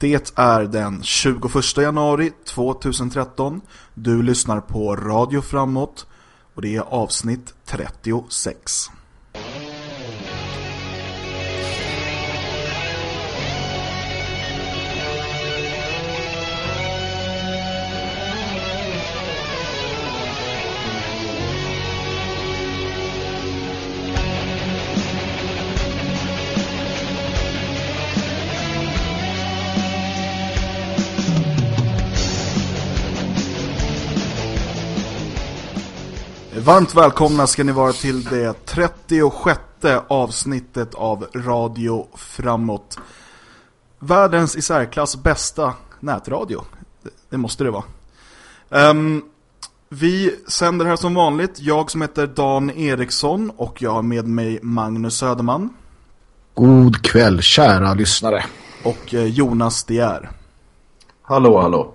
Det är den 21 januari 2013. Du lyssnar på Radio Framåt och det är avsnitt 36. Varmt välkomna ska ni vara till det 36 avsnittet av Radio Framåt. Världens i särklass bästa nätradio. Det måste det vara. Um, vi sänder här som vanligt. Jag som heter Dan Eriksson och jag har med mig Magnus Söderman. God kväll kära lyssnare. Och eh, Jonas Dier. Hallå, hallå.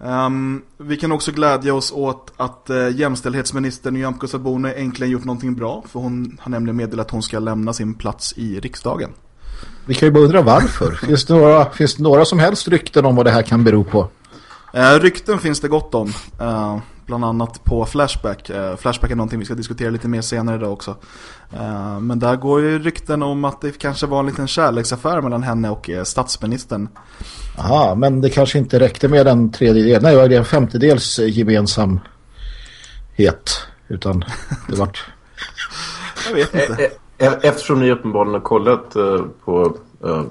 Um, vi kan också glädja oss åt att uh, jämställdhetsminister Nyamko Sabuni äntligen gjort någonting bra. För hon har nämligen meddelat att hon ska lämna sin plats i riksdagen. Vi kan ju bara undra varför. finns, det några, finns det några som helst rykten om vad det här kan bero på? Uh, rykten finns det gott om. Uh, bland annat på Flashback. Uh, Flashback är någonting vi ska diskutera lite mer senare idag också. Uh, men där går ju rykten om att det kanske var en liten kärleksaffär mellan henne och uh, statsministern. Aha, men det kanske inte räckte med en tredjedel. Nej, det var en femtedels gemensamhet. Utan det vart... Jag vet inte. Eftersom ni uppenbarligen har kollat på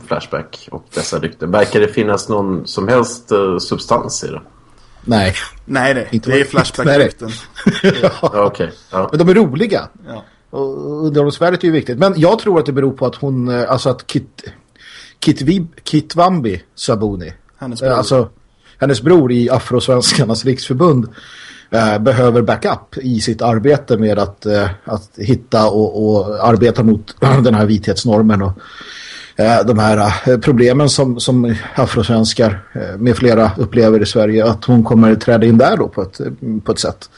Flashback och dessa rykten. Verkar det finnas någon som helst substans i det? Nej. Nej, nej. Inte det är Flashback-rykten. ja, okay. ja. Men de är roliga. Ja. Och underhållsvärdet är ju viktigt. Men jag tror att det beror på att hon, alltså att Kit, Kit, Vib, Kit Wambi Sabuni, hennes bror. alltså hennes bror i Afrosvenskarnas riksförbund eh, behöver backup i sitt arbete med att, eh, att hitta och, och arbeta mot den här vithetsnormen och eh, de här problemen som, som afrosvenskar med flera upplever i Sverige att hon kommer träda in där då på ett, på ett sätt.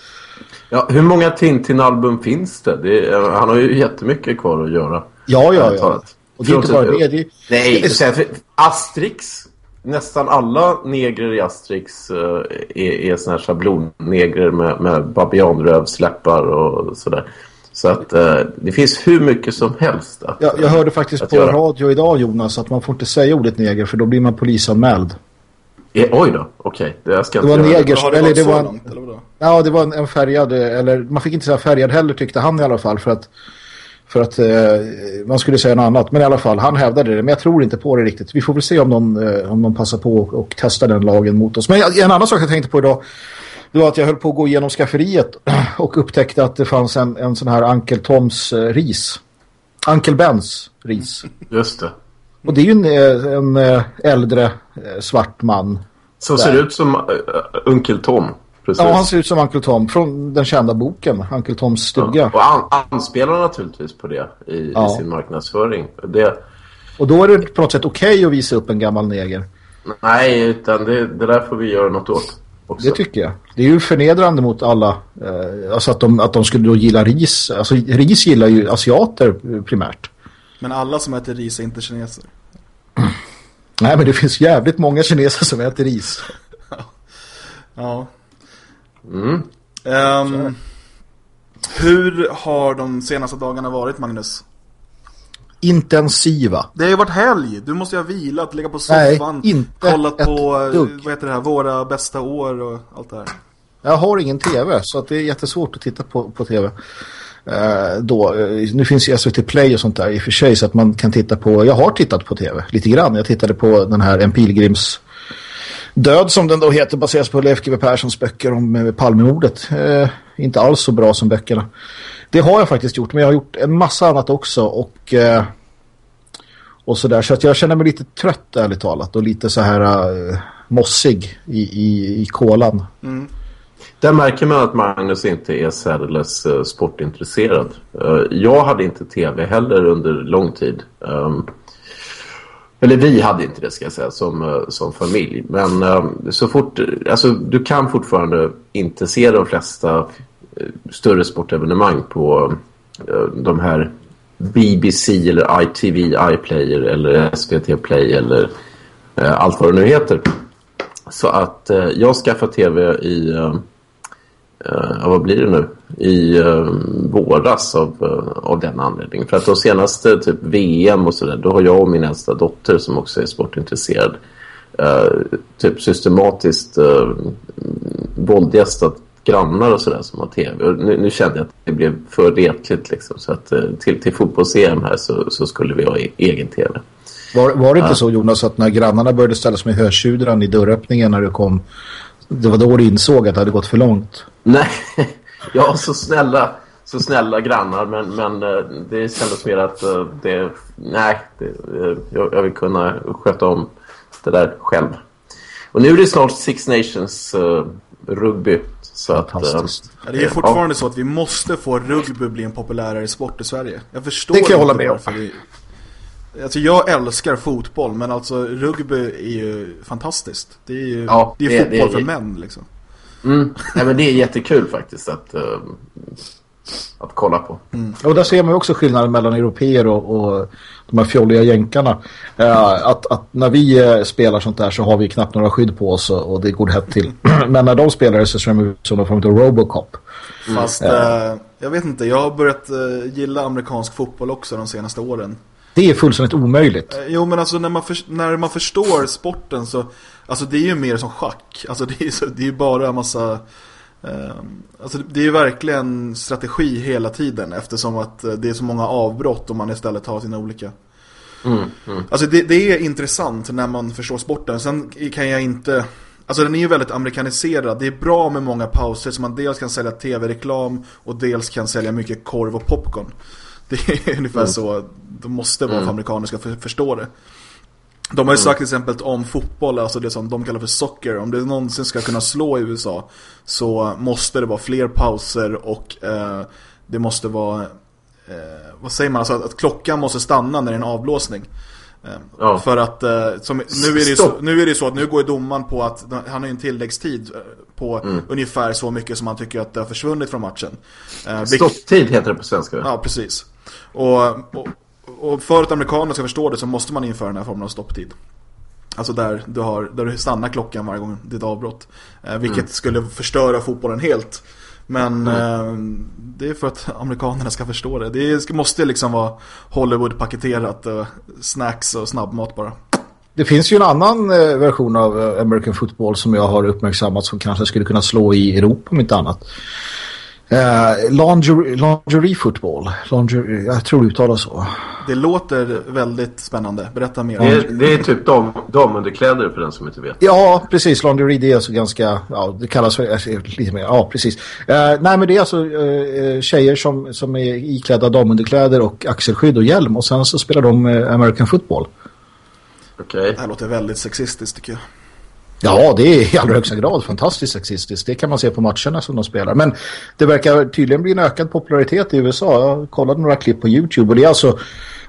Ja, hur många Tintin-album finns det? det är, han har ju jättemycket kvar att göra. Ja, ja, ja. Och det är inte bara det. det Nej, är... Asterix. Nästan alla negrer i Asterix uh, är, är såna här schablonnegrer med, med babianrövsläppar och sådär. Så att uh, det finns hur mycket som helst. Att, ja, jag hörde faktiskt på göra. radio idag Jonas att man får inte säga ordet neger för då blir man polisanmäld. Eh, oj då, okej. Okay. Det, det var negers, det. eller det var en, Ja, det var en, en färgad, eller man fick inte säga färgad heller tyckte han i alla fall för att för att eh, man skulle säga något annat. Men i alla fall, han hävdade det. Men jag tror inte på det riktigt. Vi får väl se om någon, eh, om någon passar på och, och testar den lagen mot oss. Men en annan sak jag tänkte på idag det var att jag höll på att gå igenom skafferiet och upptäckte att det fanns en, en sån här Uncle Toms eh, ris. Uncle Bens ris. Just det. Och det är ju en, en, en äldre svart man. Som ser ut som Uncle Tom. Precis. Ja, han ser ut som Uncle Tom från den kända boken, Uncle Toms stuga. Ja, och an anspelar naturligtvis på det i, ja. i, sin marknadsföring. Det... Och då är det på något sätt okej okay att visa upp en gammal neger. Nej, utan det, det där får vi göra något åt. Också. Det tycker jag. Det är ju förnedrande mot alla. Eh, alltså att de, att de skulle då gilla ris. Alltså ris gillar ju asiater primärt. Men alla som äter ris är inte kineser. Nej, men det finns jävligt många kineser som äter ris. ja. Mm. Um, hur har de senaste dagarna varit, Magnus? Intensiva. Det har ju varit helg. Du måste ju ha vilat, ligga på soffan, Nej, inte kollat på dugg. vad heter det här, våra bästa år och allt det här. Jag har ingen tv så att det är jättesvårt att titta på, på tv. Uh, då, uh, nu finns ju SVT Play och sånt där i och för sig så att man kan titta på, jag har tittat på tv lite grann. Jag tittade på den här En Pilgrims Död som den då heter baseras på Leif GW Perssons böcker om eh, Palmemordet. Eh, inte alls så bra som böckerna. Det har jag faktiskt gjort men jag har gjort en massa annat också och eh, och sådär så att jag känner mig lite trött ärligt talat och lite så här eh, mossig i, i, i kolan. Mm. Där märker man att Magnus inte är särdeles uh, sportintresserad. Uh, jag hade inte tv heller under lång tid. Eller vi hade inte det ska jag säga som, eh, som familj. Men eh, så fort, alltså du kan fortfarande inte se de flesta eh, större sportevenemang på de här BBC eller ITV, iPlayer eller SVT Play eller allt vad det nu heter. Så att jag skaffade tv i, eh, eh, vad blir det nu? I eh, våras av, eh, av den anledningen. För att de senaste typ VM och sådär, då har jag och min äldsta dotter som också är sportintresserad eh, typ systematiskt eh, våldgästat grannar och sådär som har tv. Och nu, nu kände jag att det blev för retligt liksom. Så att till, till fotbolls-EM här så, så skulle vi ha e egen tv. Var, var det inte så Jonas att när grannarna började ställa sig med hötjudran i dörröppningen när du kom det var då du insåg att det hade gått för långt? Nej, ja så snälla så snälla grannar men, men eh, det kändes mer att eh, det, nej, det, eh, jag, jag vill kunna sköta om det där själv. Och nu är det snart Six Nations uh, rugby. Så att, uh, ja, det är fortfarande ja. så att vi måste få rugby bli en populärare sport i Sverige. Jag förstår det kan jag hålla med om. Vi, alltså jag älskar fotboll men alltså rugby är ju fantastiskt. Det är ju ja, det är det, fotboll det, för män liksom. Mm. Ja, men det är jättekul faktiskt att, uh, att kolla på. Mm. Och där ser man också skillnaden mellan europeer och, och de här fjolliga jänkarna. Uh, att, att, när vi uh, spelar sånt där så har vi knappt några skydd på oss och, och det går hett till. Men när de spelar så ser de ut som de får till Robocop. Mm. Fast jag vet inte, jag har börjat gilla amerikansk fotboll också de senaste åren. Det är fullständigt omöjligt. Jo, men alltså när man, för, när man förstår sporten så... Alltså det är ju mer som schack. Alltså det är ju det är bara en massa... Eh, alltså det är ju verkligen strategi hela tiden eftersom att det är så många avbrott om man istället har sina olika... Mm, mm. Alltså det, det, är intressant när man förstår sporten. Sen kan jag inte... Alltså den är ju väldigt amerikaniserad. Det är bra med många pauser så man dels kan sälja tv-reklam och dels kan sälja mycket korv och popcorn. Det är ungefär mm. så de måste vara mm. för amerikaner ska för, förstå det. De har ju mm. sagt till exempel om fotboll, alltså det som de kallar för soccer, om det någonsin ska kunna slå i USA så måste det vara fler pauser och eh, det måste vara, eh, vad säger man, alltså att, att, klockan måste stanna när det är en avblåsning. Eh, ja. För att eh, som, nu, är det så, nu är det så att nu går domaren på att han har en tilläggstid eh, på mm. ungefär så mycket som han tycker att det har försvunnit från matchen. Stopptid heter det på svenska. Ja, precis. Och, och, och för att amerikanerna ska förstå det så måste man införa den här formen av stopptid. Alltså där du, har, där du stannar klockan varje gång ett avbrott. Eh, vilket mm. skulle förstöra fotbollen helt. Men mm. eh, det är för att amerikanerna ska förstå det. Det måste liksom vara Hollywood-paketerat, eh, snacks och snabbmat bara. Det finns ju en annan eh, version av American football som jag har uppmärksammat som kanske skulle kunna slå i Europa om inte annat. Uh, lingerie, lingerie football. Lingerie, jag tror det uttalas så. Det låter väldigt spännande. Berätta mer. Det är, det är typ dam, damunderkläder för den som inte vet. Ja, precis. Lingerie det är alltså ganska, ja det kallas för alltså, lite mer, ja precis. Uh, nej men det är alltså uh, tjejer som, som är iklädda damunderkläder och axelskydd och hjälm. Och sen så spelar de American football. Okej. Okay. Det här låter väldigt sexistiskt tycker jag. Ja, det är i allra högsta grad fantastiskt sexistiskt. Det kan man se på matcherna som de spelar. Men det verkar tydligen bli en ökad popularitet i USA. Jag kollade några klipp på Youtube och det är alltså...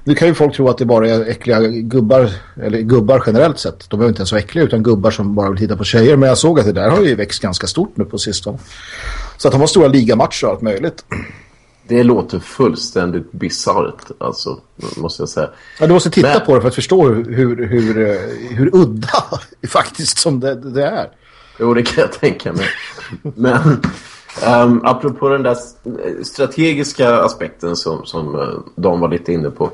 Nu kan ju folk tro att det bara är äckliga gubbar, eller gubbar generellt sett. De är inte ens så äckliga utan gubbar som bara vill titta på tjejer. Men jag såg att det där har ju växt ganska stort nu på sistone. Så att de har stora ligamatcher och allt möjligt. Det låter fullständigt bizarrt, alltså, måste jag säga. Ja, du måste titta Men... på det för att förstå hur, hur, hur, eh, udda faktiskt som det, det, är. Jo, det kan jag tänka mig. Men um, apropå den där strategiska aspekten som, som uh, de var lite inne på.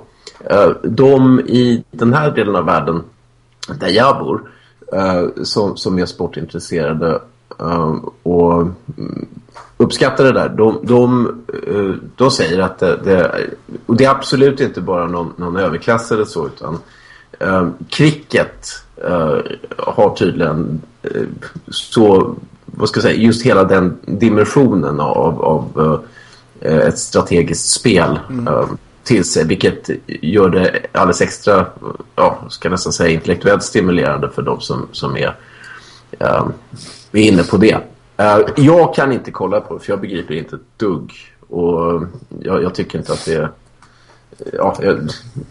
Uh, de i den här delen av världen där jag bor uh, som, som är sportintresserade och mm, uppskattar det där. De, de, eh, de säger att det, det, och det är absolut inte bara någon, någon överklass eller så utan eh, cricket eh, har tydligen eh, så, vad ska jag säga, just hela den dimensionen av, av eh, ett strategiskt spel mm. eh, till sig vilket gör det alldeles extra, ja, ska nästan säga intellektuellt stimulerande för de som, som är, är inne på det. Eh, jag kan inte kolla på det för jag begriper inte ett dugg. Och jag, jag tycker inte att det är... Eh, ja, jag,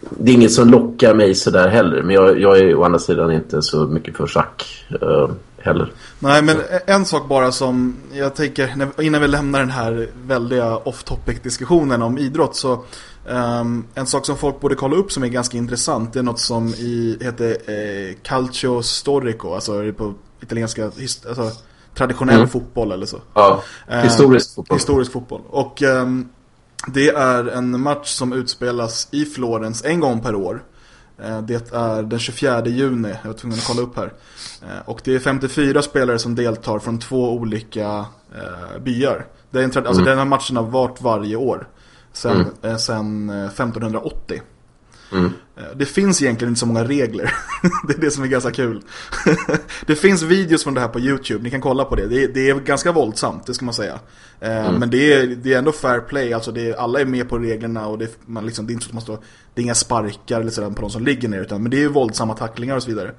det är inget som lockar mig så där heller. Men jag, jag är å andra sidan inte så mycket för schack uh, heller. Nej, men en sak bara som jag tänker, innan vi lämnar den här väldiga off-topic-diskussionen om idrott så Um, en sak som folk borde kolla upp som är ganska intressant det är något som i, heter eh, Calcio Storico, alltså på italienska, alltså, traditionell mm. fotboll eller så. Ja, historisk fotboll. Historisk fotboll. Och um, det är en match som utspelas i Florens en gång per år. Uh, det är den 24 juni, jag var tvungen att kolla upp här. Uh, och det är 54 spelare som deltar från två olika byar. Det är en alltså mm. den här matchen har varit varje år. Sen, mm. sen 1580. Mm. Eh, det finns egentligen inte så många regler. det är det som är ganska kul. det finns videos från det här på Youtube, ni kan kolla på det. Det är, det är ganska våldsamt, det ska man säga. Eh, mm. Men det är, det är ändå fair play, alltså det är, alla är med på reglerna och det, man liksom, det är inte så att man står, det är inga sparkar eller sådär på de som ligger ner, utan, men det är våldsamma tacklingar och så vidare.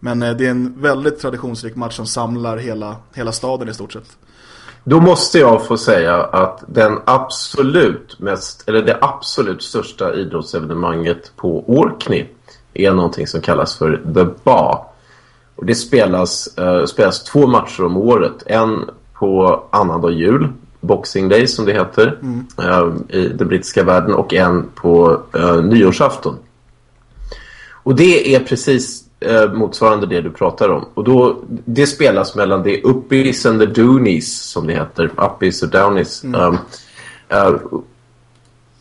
Men eh, det är en väldigt traditionsrik match som samlar hela, hela staden i stort sett. Då måste jag få säga att den absolut mest, eller det absolut största idrottsevenemanget på Orkney är någonting som kallas för The Bar. Och det spelas, uh, spelas två matcher om året. En på annandag jul, Boxing Day som det heter mm. uh, i den brittiska världen och en på uh, nyårsafton. Och det är precis eh, motsvarande det du pratar om. Och då, det spelas mellan det Uppies and the Doonies som det heter. Uppies och Downies. Mm. Um, uh,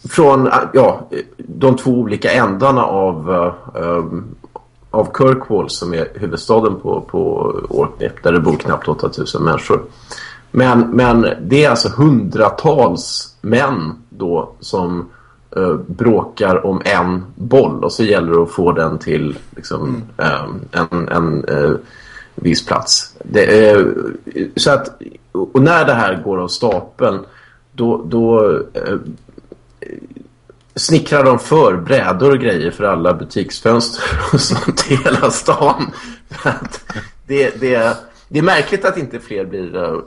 från ja, de två olika ändarna av, uh, um, av Kirkwall som är huvudstaden på, på Orkney där det bor knappt 8000 människor. Men, men det är alltså hundratals män då som uh, bråkar om en boll och så gäller det att få den till liksom, mm. uh, en, en uh, viss plats. Det, så att, och när det här går av stapeln då, då snickrar de för brädor och grejer för alla butiksfönster och sånt i hela stan. det, det, det är märkligt att inte fler blir uh,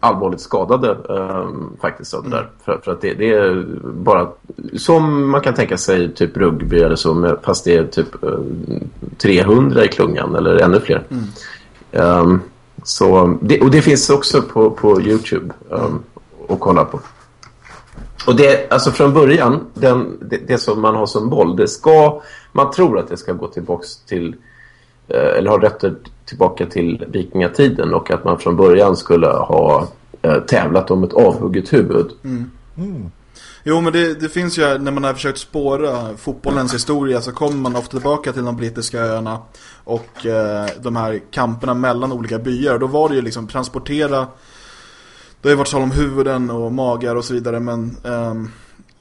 allvarligt skadade uh, faktiskt av det där. Mm. För, för, att det, det, är bara som man kan tänka sig typ rugby eller så fast det är typ uh, eh, 300 i klungan eller ännu fler. Mm. Um, så, det, och det finns också på, på Youtube um, att kolla på. Och det, alltså från början, den, det, det, som man har som boll, det ska, man tror att det ska gå tillbaks till, Eh, eller har rötter tillbaka till vikingatiden och att man från början skulle ha eh, tävlat om ett avhugget huvud. Mm. Mm. Jo men det, det, finns ju när man har försökt spåra fotbollens historia så kommer man ofta tillbaka till de brittiska öarna och eh, de här kamperna mellan olika byar. Då var det ju liksom transportera, det har ju varit tal om huvuden och magar och så vidare men eh,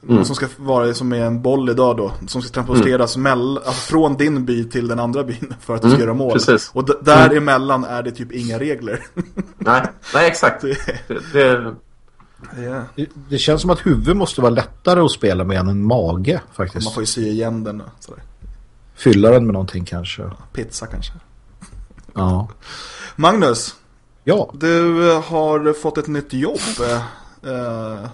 Mm. Som ska vara som är en boll idag då. Som ska transporteras mm. alltså från din by till den andra byn för att du ska mm. göra mål. Precis. Och däremellan mm. är det typ inga regler. nej, nej exakt. det, det, det, känns som att huvud måste vara lättare att spela med än en mage faktiskt. Man får ju sy igen den. Sådär. Fylla den med någonting kanske. Pizza kanske. Ja. Magnus. Ja. Du eh, har fått ett nytt jobb. Eh,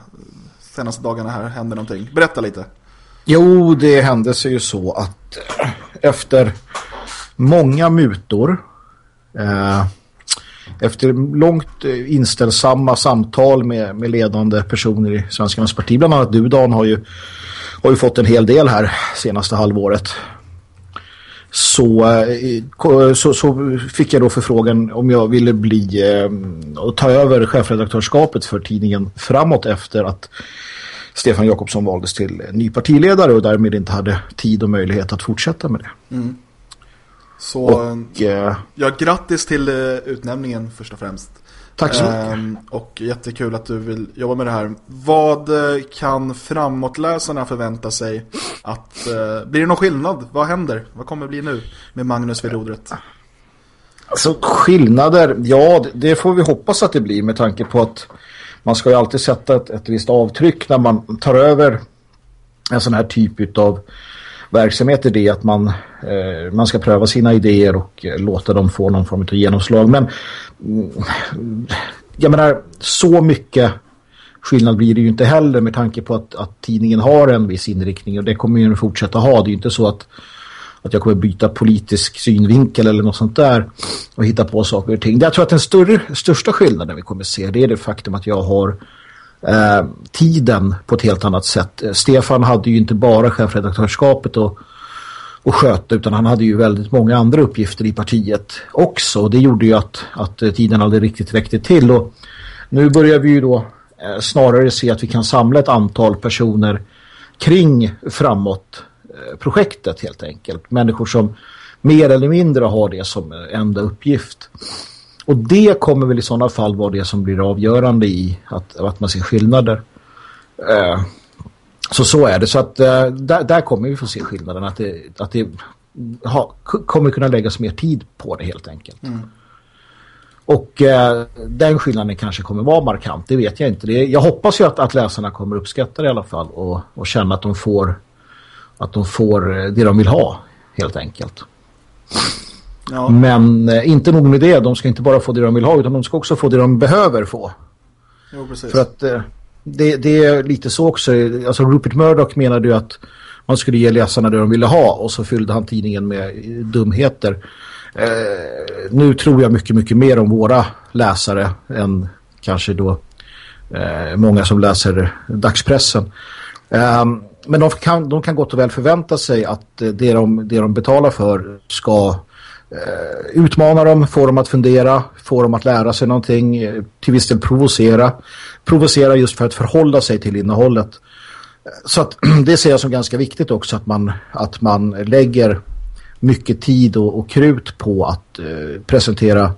senaste dagarna här hände någonting. Berätta lite. Jo, det hände sig ju så att eh, efter många mutor eh, efter långt eh, inställsamma samtal med, med ledande personer i Svenskarnas parti, bland annat du Dan har ju, har ju fått en hel del här senaste halvåret. Så, eh, så, så fick jag då förfrågan om jag ville bli och ta över chefredaktörskapet för tidningen framåt efter att Stefan Jakobsson valdes till ny partiledare och därmed inte hade tid och möjlighet att fortsätta med det. Mm. Så och, äh, ja, grattis till utnämningen först och främst. Tack så mycket. Ähm, och jättekul att du vill jobba med det här. Vad äh, kan framåtläsarna förvänta sig att... Äh, blir det någon skillnad? Vad händer? Vad kommer det bli nu med Magnus vid rodret? Alltså skillnader, ja det får vi hoppas att det blir med tanke på att man ska ju alltid sätta ett, ett visst avtryck när man tar över en sån här typ av verksamhet är det att man, eh, man ska pröva sina idéer och eh, låta dem få någon form av genomslag. Men mm, jag menar, så mycket skillnad blir det ju inte heller med tanke på att, att tidningen har en viss inriktning och det kommer ju fortsätta ha. Det är ju inte så att att jag kommer byta politisk synvinkel eller något sånt där och hitta på saker och ting. Jag tror att den större, största skillnaden vi kommer se det är det faktum att jag har eh, tiden på ett helt annat sätt. Eh, Stefan hade ju inte bara chefredaktörskapet och, och sköta utan han hade ju väldigt många andra uppgifter i partiet också. Det gjorde ju att, att eh, tiden aldrig riktigt räckte till och nu börjar vi ju då eh, snarare se att vi kan samla ett antal personer kring framåt eh, projektet helt enkelt. Människor som mer eller mindre har det som eh, enda uppgift. Och det kommer väl i sådana fall vara det som blir avgörande i att, att man ser skillnader. Eh, så så är det. Så att eh, där, där kommer vi få se skillnaden. Att det, att det ha, kommer kunna läggas mer tid på det helt enkelt. Mm. Och eh, den skillnaden kanske kommer vara markant, det vet jag inte. Det, jag hoppas ju att, att läsarna kommer uppskatta det i alla fall och, och känna att de får att de får det de vill ha helt enkelt. Ja. Men eh, inte nog med det, de ska inte bara få det de vill ha utan de ska också få det de behöver få. Jo, precis. För att eh, det, det, är lite så också. Alltså Rupert Murdoch menade ju att man skulle ge läsarna det de ville ha och så fyllde han tidningen med dumheter. Eh, nu tror jag mycket, mycket mer om våra läsare än kanske då eh, många som läser dagspressen. Eh, men de kan, de kan gott och väl förvänta sig att det de, det de betalar för ska eh, utmana dem, få dem att fundera, få dem att lära sig någonting, eh, till viss del provocera. Provocera just för att förhålla sig till innehållet. Så att det ser jag som ganska viktigt också att man, att man lägger mycket tid och, och krut på att eh, presentera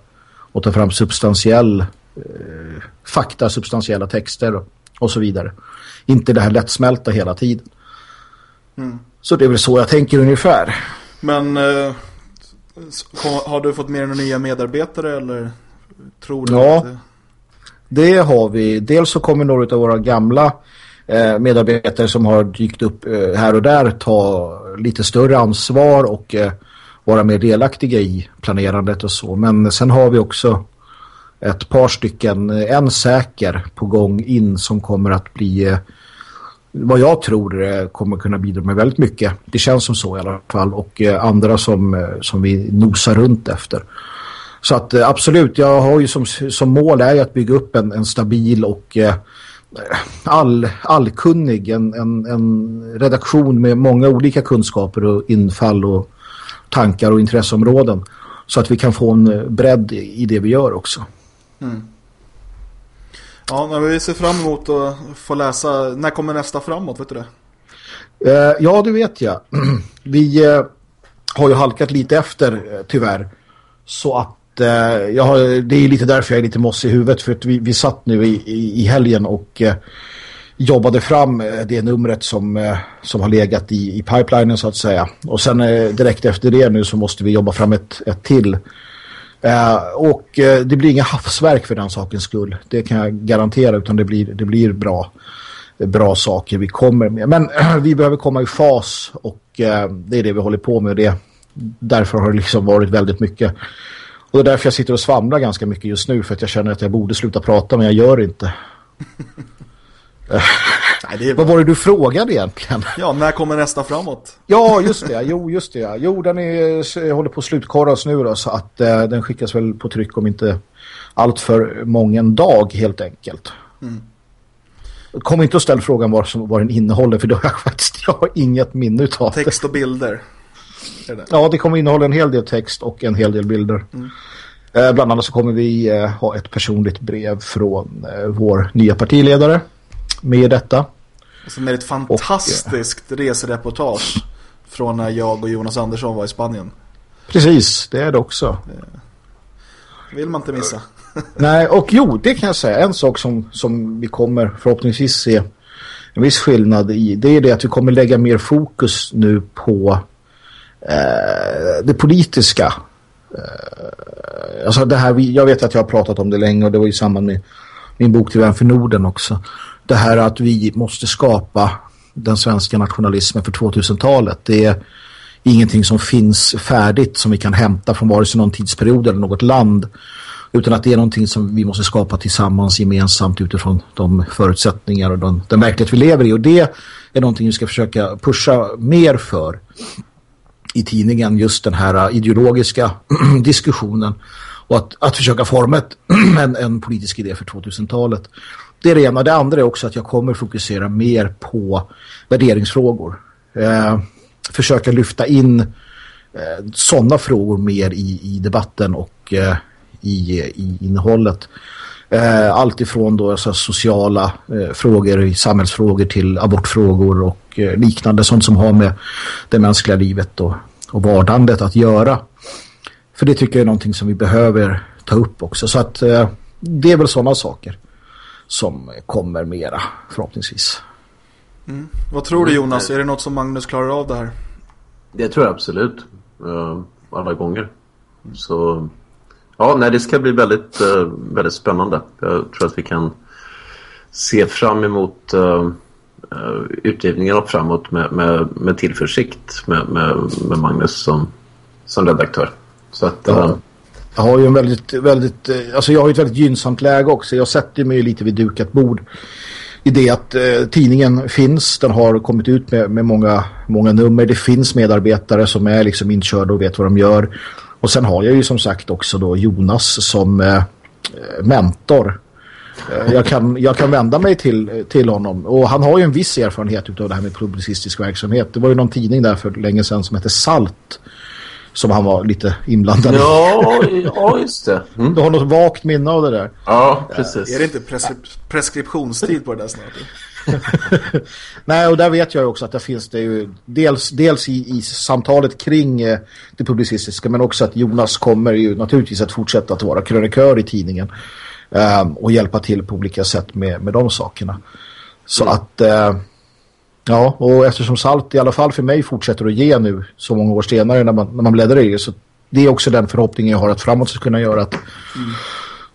och ta fram substantiell eh, fakta, substantiella texter och, och, så vidare. Inte det här lättsmälta hela tiden. Mm. Så det är väl så jag tänker ungefär. Men eh, har du fått med några nya medarbetare eller tror du ja, att det... det har vi. Dels så kommer några av våra gamla eh, medarbetare som har dykt upp eh, här och där ta lite större ansvar och eh, vara mer delaktiga i planerandet och så. Men sen har vi också ett par stycken, en säker på gång in som kommer att bli vad jag tror eh, kommer kunna bidra med väldigt mycket. Det känns som så i alla fall. Och eh, andra som, eh, som vi nosar runt efter. Så att absolut, jag har ju som, som mål är att bygga upp en, en stabil och all, allkunnig, en, en, en redaktion med många olika kunskaper och infall och tankar och intresseområden. Så att vi kan få en bredd i det vi gör också. Mm. Ja, men vi ser fram emot att få läsa. När kommer nästa framåt, vet du det? Eh, ja, det vet jag. Vi eh, har ju halkat lite efter, eh, tyvärr. Så att eh, jag har, det är lite därför jag är lite mossig i huvudet. För att vi, vi satt nu i, i, i helgen och eh, jobbade fram eh, det numret som, som har legat i, i pipelinen så att säga. Och sen direkt efter det nu så måste vi jobba fram ett, ett till Eh, och eh, det blir inga havsverk för den sakens skull. Det kan jag garantera utan det blir, det blir bra, bra saker vi kommer med. Men vi behöver komma i fas och eh, det är det vi håller på med. Det. Därför har det liksom varit väldigt mycket. Och det är därför jag sitter och svamlar ganska mycket just nu för att jag känner att jag borde sluta prata men jag gör inte. Nej, Vad var det du frågade egentligen? Ja, när kommer nästa framåt? Ja, just det. Jo, just det. Jo, den är, håller på att slutkorras nu då, så att eh, den skickas väl på tryck om inte allt för mången dag helt enkelt. Mm. Kom inte att ställa frågan vad, som, vad den innehåller för då har jag faktiskt jag har inget minne det. Text och bilder. Det? Ja, det kommer innehålla en hel del text och en hel del bilder. Mm. Eh, bland annat så kommer vi eh, ha ett personligt brev från eh, vår nya partiledare med detta. Alltså med ett fantastiskt och, resereportage från när jag och Jonas Andersson var i Spanien. Precis, det är det också. Det vill man inte missa. Nej, och jo, det kan jag säga. En sak som, som vi kommer förhoppningsvis se en viss skillnad i, det är det att vi kommer lägga mer fokus nu på eh, det politiska. Eh, alltså det här, jag vet att jag har pratat om det länge och det var i samband med min bok till Vän för Norden också det här att vi måste skapa den svenska nationalismen för 2000-talet. Det är ingenting som finns färdigt som vi kan hämta från vare sig någon tidsperiod eller något land utan att det är någonting som vi måste skapa tillsammans gemensamt utifrån de förutsättningar och den, den verklighet vi lever i och det är någonting vi ska försöka pusha mer för i tidningen just den här ideologiska diskussionen och att, att försöka forma ett, en, en politisk idé för 2000-talet. Det är det ena. Det andra är också att jag kommer fokusera mer på värderingsfrågor. Eh, försöka lyfta in eh, sådana frågor mer i, i debatten och eh, i, i innehållet. Eh, allt ifrån då, alltså, sociala eh, frågor, samhällsfrågor till abortfrågor och eh, liknande. Sånt som har med det mänskliga livet och, och vardandet att göra. För det tycker jag är någonting som vi behöver ta upp också. Så att eh, det är väl sådana saker som kommer mera förhoppningsvis. Mm. Vad tror du Jonas? Är det något som Magnus klarar av det här? Det tror jag absolut. Uh, alla gånger. Så ja, nej, det ska bli väldigt, uh, väldigt spännande. Jag tror att vi kan se fram emot uh, utgivningen och framåt med, med, med tillförsikt med, med, med Magnus som, som redaktör. Så att, ja. Jag har ju en väldigt, väldigt, alltså jag har ett väldigt gynnsamt läge också. Jag sätter mig lite vid dukat bord i det att eh, tidningen finns. Den har kommit ut med, med många, många nummer. Det finns medarbetare som är liksom inkörda och vet vad de gör. Och sen har jag ju som sagt också då Jonas som eh, mentor. Eh, jag, kan, jag kan vända mig till, till honom. Och han har ju en viss erfarenhet av det här med publicistisk verksamhet. Det var ju någon tidning där för länge sedan som hette Salt som han var lite inblandad ja, i. Ja, just det. Mm. Du har något vagt minne av det där. Ja, precis. Är det inte preskri preskriptionstid på det där snart? Nej, och där vet jag också att det finns det ju dels, dels i, i samtalet kring eh, det publicistiska men också att Jonas kommer ju naturligtvis att fortsätta att vara krönikör i tidningen eh, och hjälpa till på olika sätt med, med de sakerna. Så mm. att eh, Ja, och eftersom Salt i alla fall för mig fortsätter att ge nu så många år senare när man, när man bläddrar i det så det är också den förhoppningen jag har att framåt ska kunna göra att mm.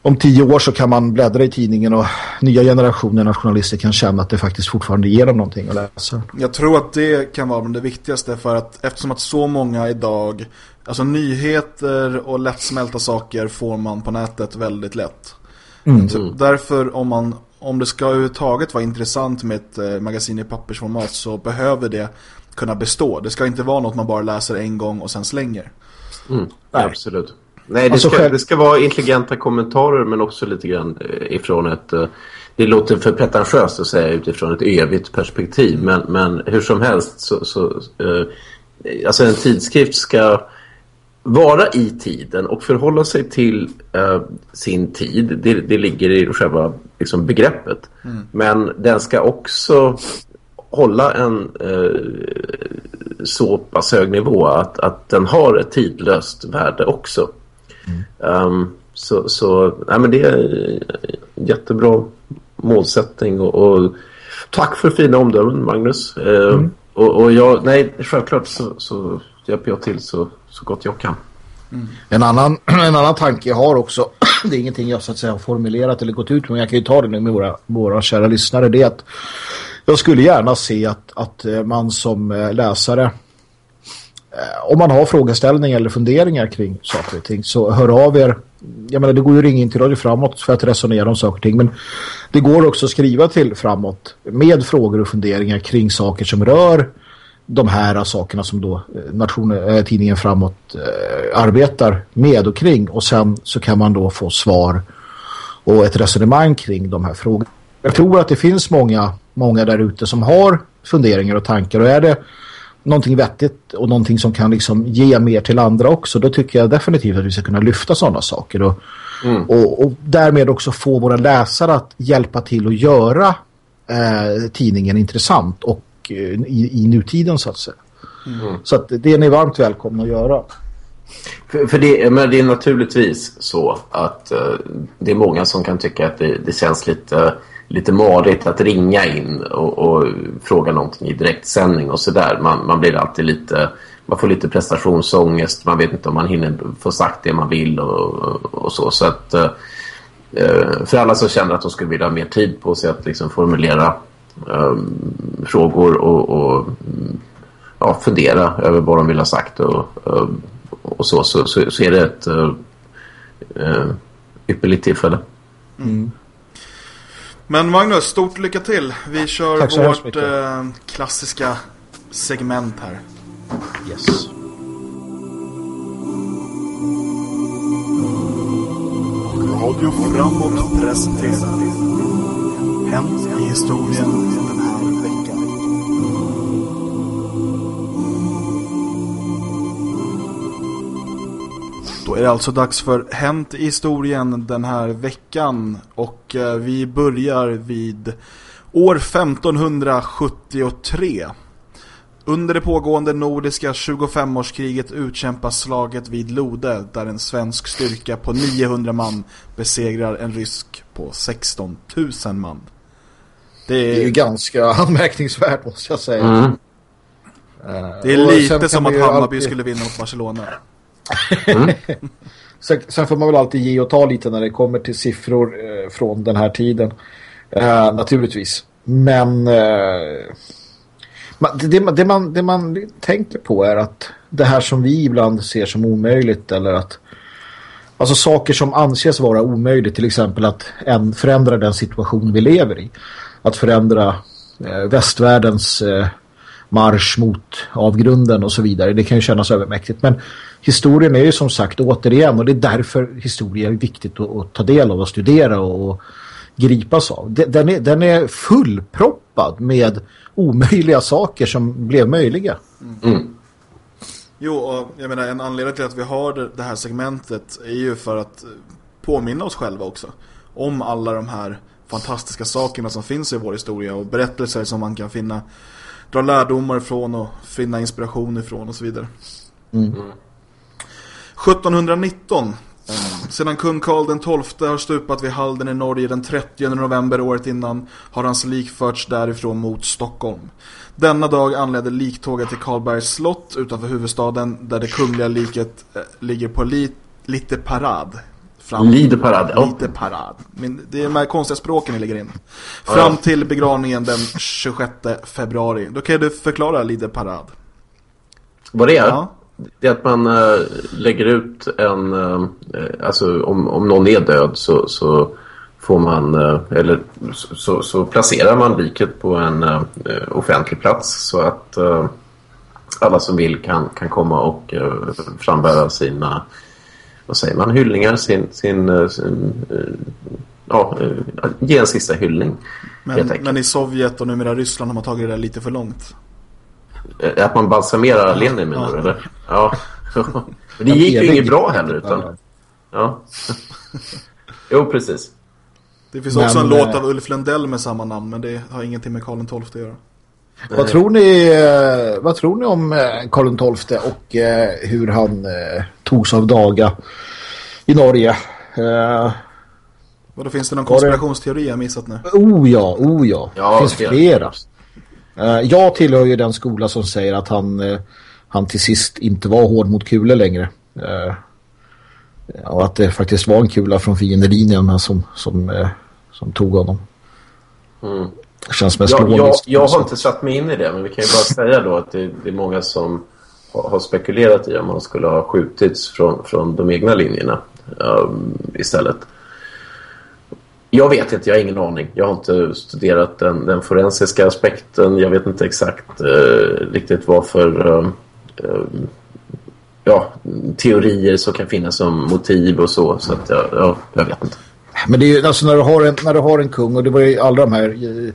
om tio år så kan man bläddra i tidningen och nya generationer av journalister kan känna att det faktiskt fortfarande ger dem någonting att läsa. Jag tror att det kan vara det viktigaste för att eftersom att så många idag, alltså nyheter och lättsmälta saker får man på nätet väldigt lätt. Mm. Därför om man om det ska överhuvudtaget vara intressant med ett eh, magasin i pappersformat så behöver det kunna bestå. Det ska inte vara något man bara läser en gång och sen slänger. Mm, absolut. Nej, det, alltså, ska, det ska vara intelligenta kommentarer men också lite grann eh, ifrån ett... Eh, det låter för pretentiöst att säga utifrån ett evigt perspektiv men, men hur som helst så... så alltså en tidskrift ska vara i tiden och förhålla sig till uh, sin tid. Det, det, ligger i själva liksom, begreppet. Mm. Men den ska också hålla en uh, så pass hög nivå att, att den har ett tidlöst värde också. Mm. Um, så så nej, men det är jättebra målsättning och, och tack för fina omdömen Magnus. Uh, mm. och, och jag, nej, självklart så, så hjälper jag till så så gott jag kan. Mm. En, annan, en annan tanke jag har också, det är ingenting jag så att säga har formulerat eller gått ut med, men jag kan ju ta det nu med våra, våra kära lyssnare, det är att jag skulle gärna se att, att eh, man som eh, läsare eh, om man har frågeställningar eller funderingar kring saker och ting så hör av er. Jag menar det går ju att ringa in till Radio Framåt för att resonera om saker och ting men det går också att skriva till Framåt med frågor och funderingar kring saker som rör de här sakerna som då eh, nationen, äh, tidningen framåt äh, arbetar med och kring och sen så kan man då få svar och ett resonemang kring de här frågorna. Jag tror att det finns många, många där ute som har funderingar och tankar och är det någonting vettigt och någonting som kan liksom ge mer till andra också då tycker jag definitivt att vi ska kunna lyfta sådana saker och, mm. och, och, därmed också få våra läsare att hjälpa till att göra eh, tidningen intressant och Eh, I, i nutiden så att säga. Mm. Så att det är ni varmt välkomna att göra. För, för det, men det är naturligtvis så att uh, det är många som kan tycka att det, det känns lite, lite marigt att ringa in och, och fråga någonting i direktsändning och sådär. Man, man blir alltid lite, man får lite prestationsångest. Man vet inte om man hinner få sagt det man vill och, och så. Så att uh, för alla som känner att de skulle vilja ha mer tid på sig att liksom formulera frågor och, och ja, fundera över vad de vill ha sagt och, och så, så, så, så är det ett uh, ypperligt tillfälle. Mm. Men Magnus, stort lycka till. Vi kör vårt uh, klassiska segment här. Yes. Radio Framåt presenterar Hänt i historien den här veckan. Då är det alltså dags för Hänt i historien den här veckan och eh, vi börjar vid år 1573. Under det pågående nordiska 25-årskriget utkämpas slaget vid Lode där en svensk styrka på 900 man besegrar en rysk på 16 000 man. Det är, det är ju ganska anmärkningsvärt måste jag säga. Mm. Det är lite som att Hammarby alltid... skulle vinna mot Barcelona. Mm. sen, sen, får man väl alltid ge och ta lite när det kommer till siffror eh, från den här tiden. Eh, naturligtvis. Men eh, det, det, man, det man tänker på är att det här som vi ibland ser som omöjligt eller att alltså saker som anses vara omöjligt till exempel att en, förändra den situation vi lever i. Att förändra eh, västvärldens eh, marsch mot avgrunden och så vidare. Det kan ju kännas övermäktigt. Men historien är ju som sagt återigen och det är därför historia är viktigt att, att ta del av och studera och, och gripas av. Den är, den är fullproppad med omöjliga saker som blev möjliga. Mm. Jo, och jag menar en anledning till att vi har det här segmentet är ju för att påminna oss själva också om alla de här fantastiska sakerna som finns i vår historia och berättelser som man kan finna dra lärdomar ifrån och finna inspiration ifrån och så vidare. Mm. 1719 sedan kung Karl den XII har stupat vid Halden i Norge den 30 november året innan har hans lik förts därifrån mot Stockholm. Denna dag anledde liktåget till Karlbergs slott utanför huvudstaden där det kungliga liket eh, ligger på li lite parad. Fram, lite parad, ja. Lite parad. Men det är de här konstiga språken ni lägger in. Fram till begravningen den 26 februari. Då kan du förklara lite parad. Vad det är? Ja det är att man äh, lägger ut en, äh, alltså om, om någon är död så, så får man, äh, eller så, så, placerar man liket på en offentlig plats så att alla som vill kan, kan komma och frambära sina, vad säger man, hyllningar, sin, sin, sin ja, ge en sista hyllning. Men, men i Sovjet och numera Ryssland har man tagit det där lite för långt. Eh, att man balsamerar Lenin menar du, eller? Ja. Men det gick ju inget bra heller utan... Ja. Jo, precis. Det finns också en låt av Ulf Lundell med samma namn, men det har ingenting med Karl XII att göra. Vad tror, ni, eh, vad tror ni om eh, Karl XII och hur han togs av daga i Norge? Vadå, finns det någon konspirationsteori jag missat nu? Oh ja, oh ja. ja det finns flera. Eh, jag tillhör ju den skola som säger att han, eh, han till sist inte var hård mot kulor längre. Eh, och att det faktiskt var en kula från fiendelinjen som, som, som tog honom. Mm. Det känns en jag, jag, jag har inte satt mig in i det men vi kan ju bara säga då att det, det är många som har spekulerat i om han skulle ha skjutits från, från de egna linjerna um, istället. Jag vet inte, jag har ingen aning. Jag har inte studerat den, den forensiska aspekten. Jag vet inte exakt eh, riktigt varför eh, eh, ja, teorier som kan finnas som motiv och så. Så att, ja, ja, jag vet inte. Men det är ju alltså när du har en, när du har en kung och det var ju alla de här eh,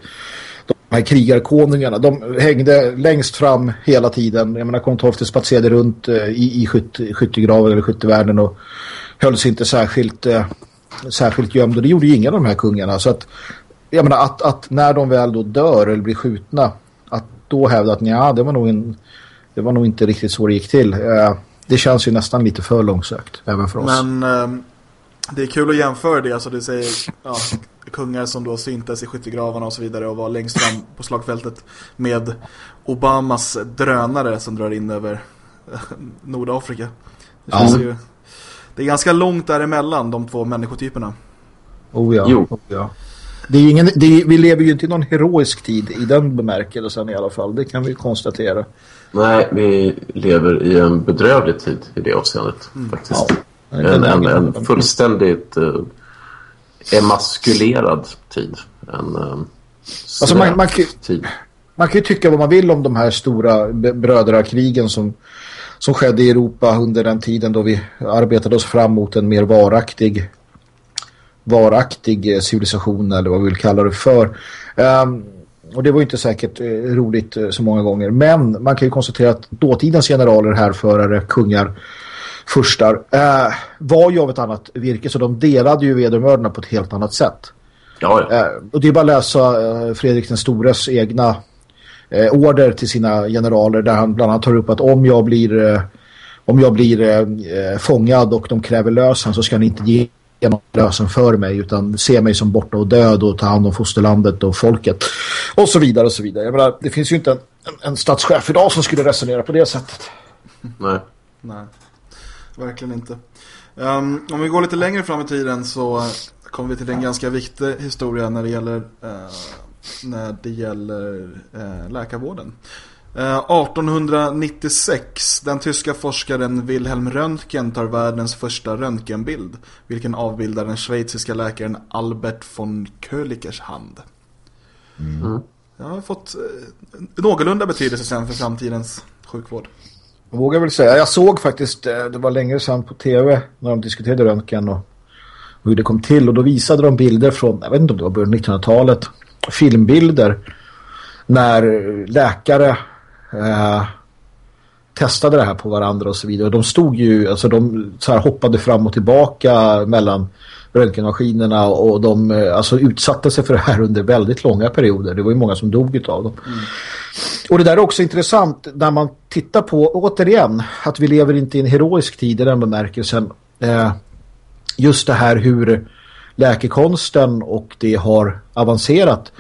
de här krigarkonungarna, de hängde längst fram hela tiden. Jag menar, Kontorf spatserade runt eh, i, i skyt, skyttegraven eller skyttevärlden och höll sig inte särskilt eh, särskilt gömd och det gjorde ju inga av de här kungarna så att jag menar att, att när de väl då dör eller blir skjutna att då hävda att ja, det var nog en, det var nog inte riktigt så det gick till. Det känns ju nästan lite för långsökt även för oss. Men eh, det är kul att jämföra det. Alltså det säger ja, kungar som då syntes i skyttegravarna och så vidare och var längst fram på slagfältet med Obamas drönare som drar in över Nordafrika. Det känns ja. ju det är ganska långt däremellan de två människotyperna. Oh ja. Jo. Oh ja. Det är ingen, det är, vi lever ju inte i någon heroisk tid i den bemärkelsen i alla fall. Det kan vi konstatera. Nej, vi lever i en bedrövlig tid i det avseendet mm. faktiskt. Ja, en, en, en fullständigt uh, emaskulerad tid. En uh, alltså man, man, kan, tid. man kan ju tycka vad man vill om de här stora brödrakrigen som som skedde i Europa under den tiden då vi arbetade oss fram mot en mer varaktig varaktig civilisation eller vad vi vill kalla det för. Um, och det var ju inte säkert eh, roligt eh, så många gånger. Men man kan ju konstatera att dåtidens generaler, härförare, kungar, furstar eh, var ju av ett annat virke. Så de delade ju vedermördarna på ett helt annat sätt. Ja, ja. Eh, och det är bara att läsa eh, Fredrik den stores egna eh, order till sina generaler där han bland annat tar upp att om jag blir, om jag blir fångad och de kräver lösen så ska ni inte ge någon lösen för mig utan se mig som borta och död och ta hand om fosterlandet och folket och så vidare och så vidare. Jag menar, det finns ju inte en, en, en statschef idag som skulle resonera på det sättet. Nej. Nej, verkligen inte. Um, om vi går lite längre fram i tiden så kommer vi till en ganska viktig historia när det gäller, uh, när det gäller uh, läkarvården. 1896, den tyska forskaren Wilhelm Röntgen tar världens första röntgenbild, vilken avbildar den schweiziska läkaren Albert von Kölikers hand. Mm. Det har fått eh, någorlunda betydelse sen för framtidens sjukvård. Jag vågar väl säga, jag såg faktiskt, eh, det var längre sedan på tv när de diskuterade röntgen och hur det kom till och då visade de bilder från, jag vet inte om det var början 1900-talet, filmbilder när läkare eh, testade det här på varandra och så vidare. De stod ju, alltså de så här hoppade fram och tillbaka mellan röntgenmaskinerna och de eh, alltså utsatte sig för det här under väldigt långa perioder. Det var ju många som dog av dem. Mm. Och det där är också intressant när man tittar på, återigen, att vi lever inte i en heroisk tid i den bemärkelsen. Eh, just det här hur läkekonsten och det har avancerat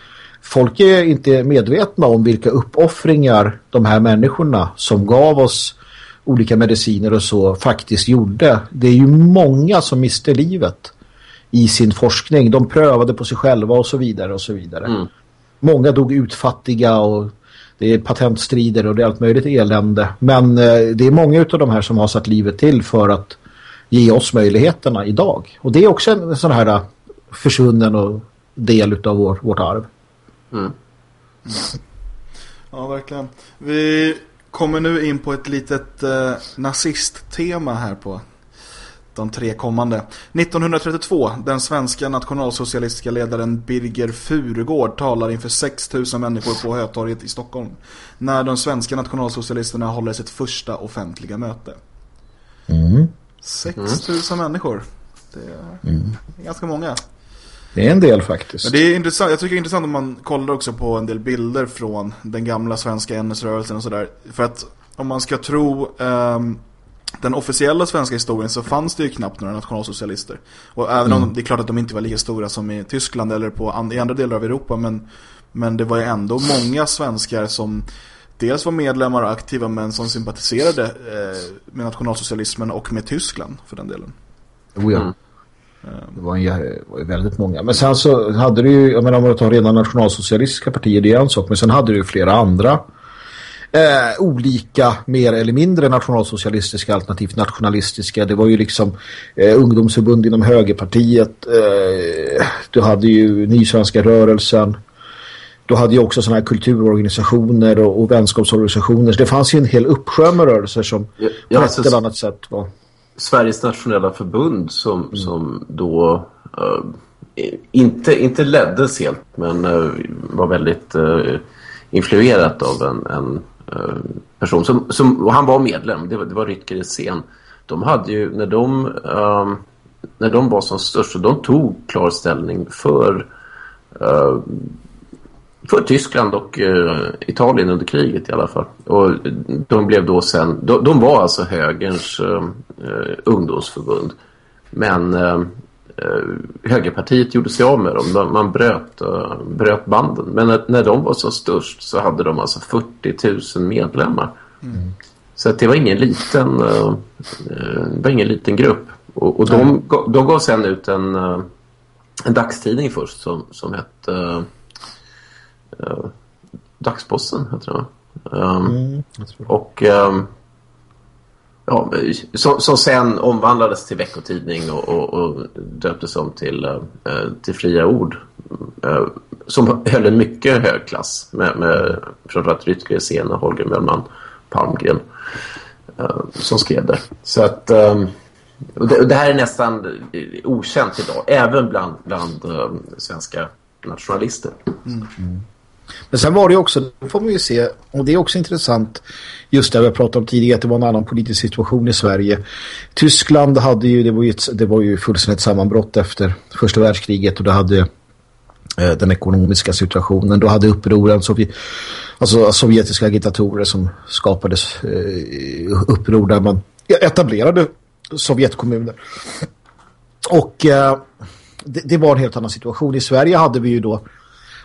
folk är inte medvetna om vilka uppoffringar de här människorna som gav oss olika mediciner och så faktiskt gjorde. Det är ju många som miste livet i sin forskning. De prövade på sig själva och så vidare och så vidare. Mm. Många dog utfattiga och det är patentstrider och det är allt möjligt elände. Men eh, det är många av de här som har satt livet till för att ge oss möjligheterna idag. Och det är också en sån här försvunnen och del av vår, vårt arv. Mm. Ja, verkligen. Vi kommer nu in på ett litet eh, nazisttema här på de tre kommande. 1932, den svenska nationalsocialistiska ledaren Birger Furugård talar inför 6 000 människor på Hötorget i Stockholm. När de svenska nationalsocialisterna håller sitt första offentliga möte. Mm. 6 000 mm. människor. Det är mm. ganska många. Det är en del faktiskt. det är intressant. Jag tycker det är intressant om man kollar också på en del bilder från den gamla svenska NS-rörelsen och sådär. För att om man ska tro um, den officiella svenska historien så fanns det ju knappt några nationalsocialister. Och även mm. om det är klart att de inte var lika stora som i Tyskland eller på, i andra delar av Europa. Men, men det var ju ändå många svenskar som dels var medlemmar och aktiva men som sympatiserade eh, med nationalsocialismen och med Tyskland för den delen. Oh ja. Mm. Det var, en, var ju väldigt många. Men sen så hade du ju, jag menar om du tar rena nationalsocialistiska partier, det är en sak. Men sen hade du ju flera andra eh, olika, mer eller mindre nationalsocialistiska alternativt nationalistiska. Det var ju liksom eh, ungdomsförbund inom högerpartiet. Eh, du hade ju Nysvenska rörelsen. Du hade ju också sådana här kulturorganisationer och, och vänskapsorganisationer. Så det fanns ju en hel uppsjö med rörelser som ja, på ett eller annat sätt var... Sveriges nationella förbund som, mm. som då uh, inte, inte leddes helt men uh, var väldigt uh, influerat av en, en Eh, person som, som han var medlem, det var, det var Rytger Sen. De hade ju, när de, um, när de var som störst, de tog klar ställning för ehm, för Tyskland och uh, Italien under kriget i alla fall. Och de blev då sen, de, de var alltså högerns uh, ungdomsförbund. Men uh, högerpartiet gjorde sig av med dem. Man bröt, bröt banden. Men när, när de var som störst så hade de alltså 40 000 medlemmar. Mm. Så det var ingen liten, det var ingen liten grupp. Och, och de, de gav sen ut en, en dagstidning först som, som hette uh, Dagsposten heter det um, mm, och um, ja, som, som sen omvandlades till veckotidning och, och, och döptes om till, eh, till fria ord eh, som höll en mycket hög klass med, med framförallt Rytger Sen och Holger Mellman Palmgren eh, som skrev det. Så att Och det, och det, här är nästan okänt idag, även bland, bland svenska nationalister. Mm. mm. Men sen var det också, det får man ju se, och det är också intressant just det vi har pratat om tidigare, att det var en annan politisk situation i Sverige. Tyskland hade ju, det var ju, ett, det var ju fullständigt sammanbrott efter första världskriget och det hade eh, den ekonomiska situationen. Då hade upproren, Sovjet, alltså sovjetiska agitatorer som skapades eh, uppror där man e-, etablerade Sovjetkommuner. Och eh, det, det, var en helt annan situation. I Sverige hade vi ju då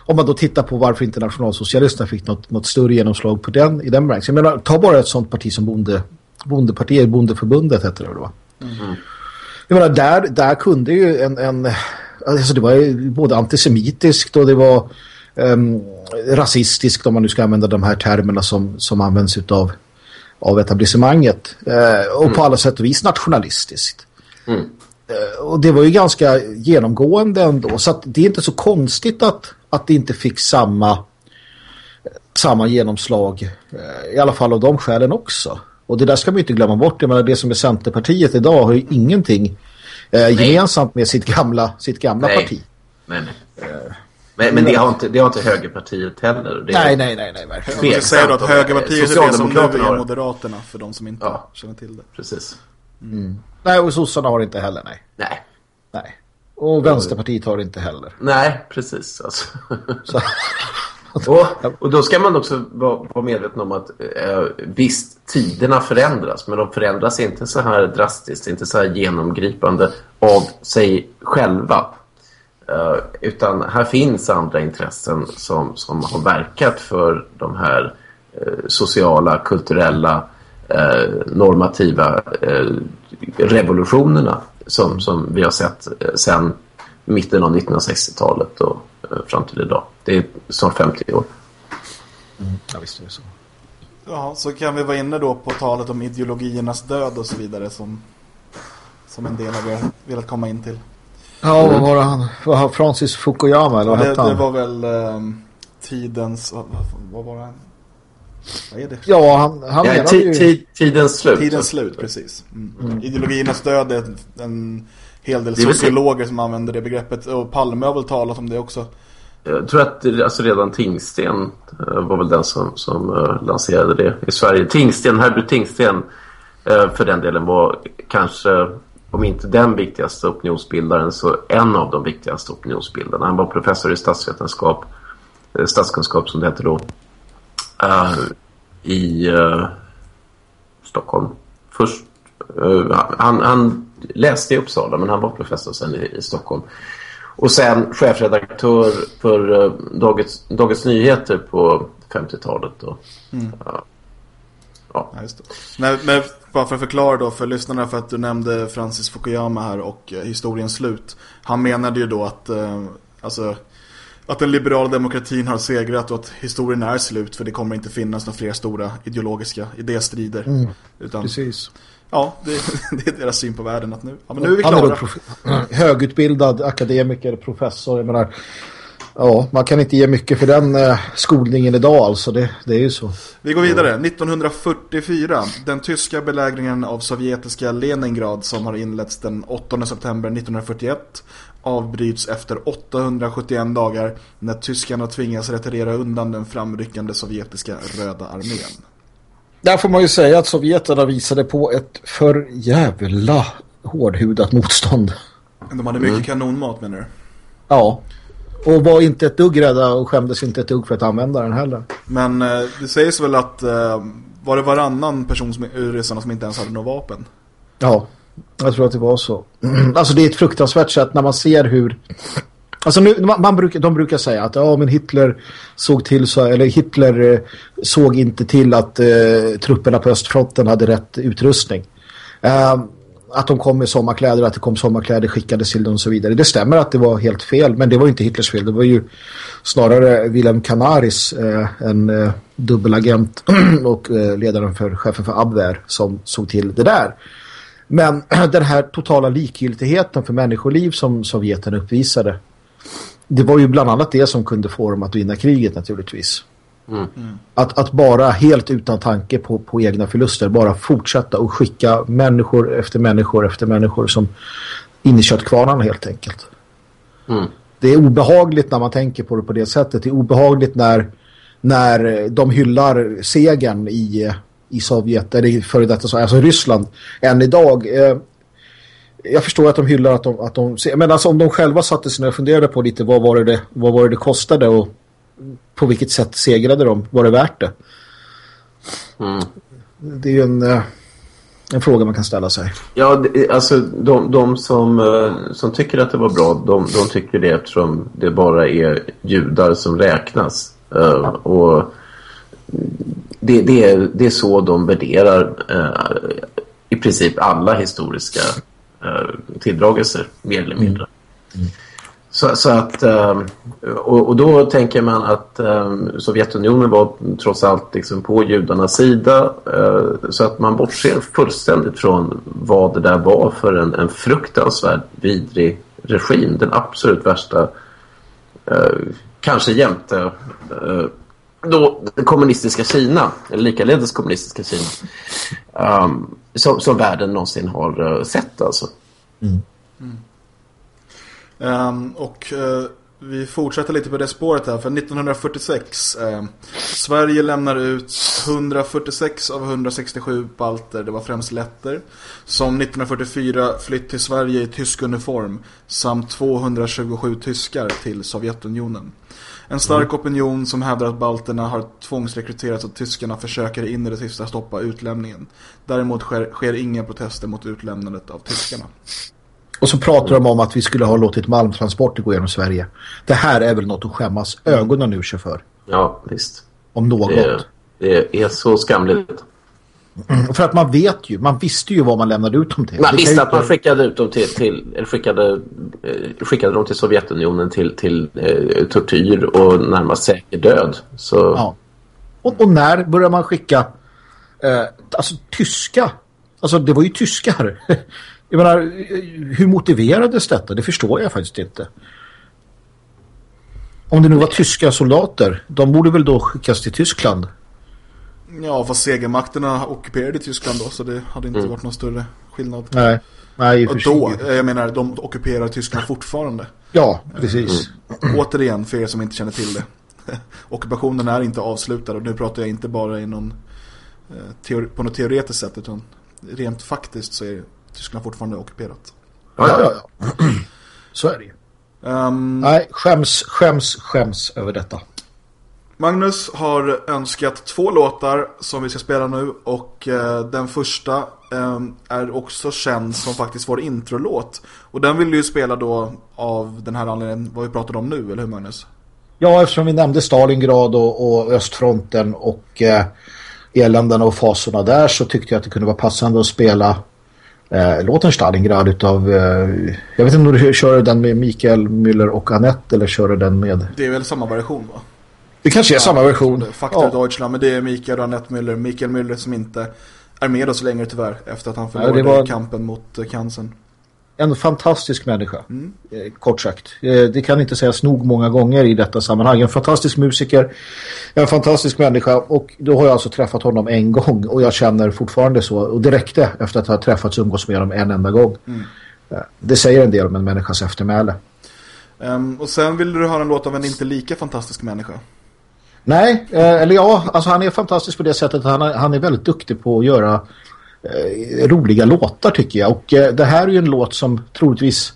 om man då tittar på varför internationalsocialisterna fick något, något större genomslag på den, i den branschen. Jag menar, ta bara ett sånt parti som bonde, bondepartiet, bondeförbundet heter det va? Mm. Jag menar, där, där kunde ju en, en alltså det var ju både antisemitiskt och det var um, rasistiskt om man nu ska använda de här termerna som, som används utav av etablissemanget uh, och mm. på alla sätt och vis nationalistiskt. Mm. Uh, och det var ju ganska genomgående ändå så att det är inte så konstigt att att det inte fick samma samma genomslag eh, i alla fall av de skälen också. Och det där ska man inte glömma bort. Jag menar, det som är Centerpartiet idag har ju ingenting eh, gemensamt med sitt gamla, sitt gamla nej. parti. Eh, men, men det, har inte, det har inte högerpartiet heller. Det nej, nej, nej, nej. Verkligen. Jag säga att högerpartiet är det som nu är Moderaterna för de som inte ja, känner till det. Precis. Mm. Nej, och sossarna har inte heller, nej. Nej. Nej. Och Vänsterpartiet har inte heller. Nej, precis. Alltså. och, och då ska man också vara, vara medveten om att eh, visst, tiderna förändras. Men de förändras inte så här drastiskt, inte så här genomgripande av sig själva. Uh, utan här finns andra intressen som, som har verkat för de här uh, sociala, kulturella, uh, normativa revolutionerna som, som vi har sett eh, sedan mitten av 1960-talet och eh, fram till idag. Det är snart 50 år. Mm, ja, visst är det så. Ja, så kan vi vara inne då på talet om ideologiernas död och så vidare som, som en del har velat komma in till. Ja, vad var det han? Var Francis Fukuyama eller vad ja, hette han? Det var väl um, tidens... Vad, vad var det? Vad är det? Ja, han, han ja, menade ju... Tidens slut. Tidens slut, precis. Mm. Mm. Ideologiernas död är en hel del sociologer som använder det begreppet. Och Palme har väl talat om det också. Jag tror att alltså redan Tingsten eh, var väl den som, som uh, lanserade det i Sverige. Tingsten, Herbert Tingsten uh, för den delen var kanske, om inte den viktigaste opinionsbildaren så en av de viktigaste opinionsbildarna. Han var professor i statsvetenskap, statskunskap som det hette då uh, i uh, Stockholm. Först, uh, han, han, läste i Uppsala men han var professor sen i, i Stockholm. Och sen chefredaktör för uh, Dagens, Dagens Nyheter på 50-talet. Mm. ja. det. Men, bara för att förklara då för lyssnarna för att du nämnde Francis Fukuyama här och historiens slut. Han menade ju då att alltså att den liberala demokratin har segrat och att historien är slut för det kommer inte finnas några fler stora ideologiska idéstrider. Mm, utan, precis. Ja, det, det, är deras syn på världen att nu, ja, men nu är vi klara. Är högutbildad akademiker, professor, jag menar, ja, man kan inte ge mycket för den eh, skolningen idag alltså, det, det är ju så. Vi går vidare, 1944, den tyska belägringen av sovjetiska Leningrad som har inletts den 8 september 1941 avbryts efter 871 dagar när tyskarna tvingas retirera undan den framryckande sovjetiska röda armén. Där får man ju säga att sovjeterna visade på ett för jävla hårdhudat motstånd. De hade mycket mm. kanonmat menar du? Ja. Och var inte ett dugg rädda och skämdes inte ett dugg för att använda den heller. Men eh, det sägs väl att eh, var det varannan person som, ur ryssarna som inte ens hade något vapen? Ja. Jag tror att det var så. Alltså det är ett fruktansvärt sätt när man ser hur... Alltså nu, man, man brukar, de brukar säga att ja, men Hitler såg till så, eller Hitler eh, såg inte till att eh, trupperna på östfronten hade rätt utrustning. Eh, att de kom med sommarkläder, att det kom sommarkläder skickades till dem och så vidare. Det stämmer att det var helt fel, men det var inte Hitlers fel. Det var ju snarare Wilhelm Canaris, eh, en eh, dubbelagent och eh, ledaren för chefen för Abwehr som såg till det där. Men den här totala likgiltigheten för människoliv som Sovjeten uppvisade det var ju bland annat det som kunde få dem att vinna kriget naturligtvis. Mm. Att, att bara helt utan tanke på, på egna förluster bara fortsätta och skicka människor efter människor efter människor som in i köttkvarnarna helt enkelt. Mm. Det är obehagligt när man tänker på det på det sättet. Det är obehagligt när, när de hyllar segern i, i Sovjet, eller före detta, alltså Ryssland, än idag. Eh, jag förstår att de hyllar att de, att de men alltså om de själva satte sig ner och funderade på lite vad var det, vad var det, det kostade och på vilket sätt segrade de, var det värt det? Mm. Det är ju en, eh, en fråga man kan ställa sig. Ja, alltså de, de som, eh, som tycker att det var bra, de, de tycker det eftersom det bara är judar som räknas. Uh, och det, det, är, det är så de värderar uh, i princip alla historiska uh, tilldragelser, mer eller mindre. Mm. Mm. Så, så, att, ehm, och, och, då tänker man att um, Sovjetunionen var trots allt liksom på judarnas sida. Uh, så att man bortser fullständigt från vad det där var för en, en fruktansvärd vidrig regim. Den absolut värsta, kanske jämte då det kommunistiska Kina, eller likaledes kommunistiska Kina, um, som, som världen någonsin har sett alltså. Mm. Mm. Um, och uh, vi fortsätter lite på det spåret här. För 1946, uh, Sverige lämnar ut 146 av 167 balter, det var främst letter, som 1944 flytt till Sverige i tysk uniform, samt 227 tyskar till Sovjetunionen. En stark mm. opinion som hävdar att balterna har tvångsrekryterats och tyskarna försöker in i det sista stoppa utlämningen. Däremot sker, sker inga protester mot utlämnandet av tyskarna. Och så pratar de om att vi skulle ha låtit malmtransporter gå genom Sverige. Det här är väl något att skämmas ögonen sig för. Ja, visst. Om något. Det, det är så skamligt. Mm, för att man vet ju, man visste ju vad man lämnade ut dem till. Man visste ju... att man skickade ut dem till, till eller skickade, eh, skickade dem till Sovjetunionen till, till eh, tortyr och närmast säker död. Så... Ja. Och, och när börjar man skicka eh, alltså tyska, alltså det var ju tyskar Jag menar, hur motiverades detta? Det förstår jag faktiskt inte. Om det nu var tyska soldater, de borde väl då skickas till Tyskland? Ja, fast segermakterna ockuperade Tyskland då, så det hade inte mm. varit någon större skillnad. Nej, nej Och då, jag menar, de ockuperar Tyskland fortfarande. Ja, precis. Mm. Återigen, för er som inte känner till det. Ockupationen är inte avslutad och nu pratar jag inte bara i någon, eh, på något teoretiskt sätt utan rent faktiskt så är Tyskland fortfarande ockuperat. Ja, ja, ja. Så är det ju. Um, Nej, skäms, skäms, skäms över detta. Magnus har önskat två låtar som vi ska spela nu och eh, den första eh, är också känd som faktiskt vår introlåt. Och den vill du ju spela då av den här anledningen vad vi pratade om nu, eller hur Magnus? Ja, eftersom vi nämnde Stalingrad och, och östfronten och eh, eländerna och fasorna där så tyckte jag att det kunde vara passande att spela eh, låten Stalingrad utav eh, jag vet inte om du kör den med Mikael Müller och Annette eller kör den med Det är väl samma version va? Det kanske är ja, samma version. Faktor ja. Deutschland, men det är Mikael och Annette Müller. Mikael Müller som inte är med oss längre tyvärr efter att han förlorade ja, kampen mot eh, cancern. En fantastisk människa, mm. Eh, kort sagt. Eh, det kan inte sägas nog många gånger i detta sammanhang. En fantastisk musiker, en fantastisk människa och då har jag alltså träffat honom en gång och jag känner fortfarande så. Och det räckte efter att ha träffats och umgås med honom en enda gång. Mm. Det säger en del om en människas eftermäle. Um, och sen vill du höra en låt av en inte lika fantastisk människa. Nej, eller ja, alltså han är fantastisk på det sättet han, han är väldigt duktig på att göra eh, roliga låtar tycker jag. Och eh, det här är ju en låt som troligtvis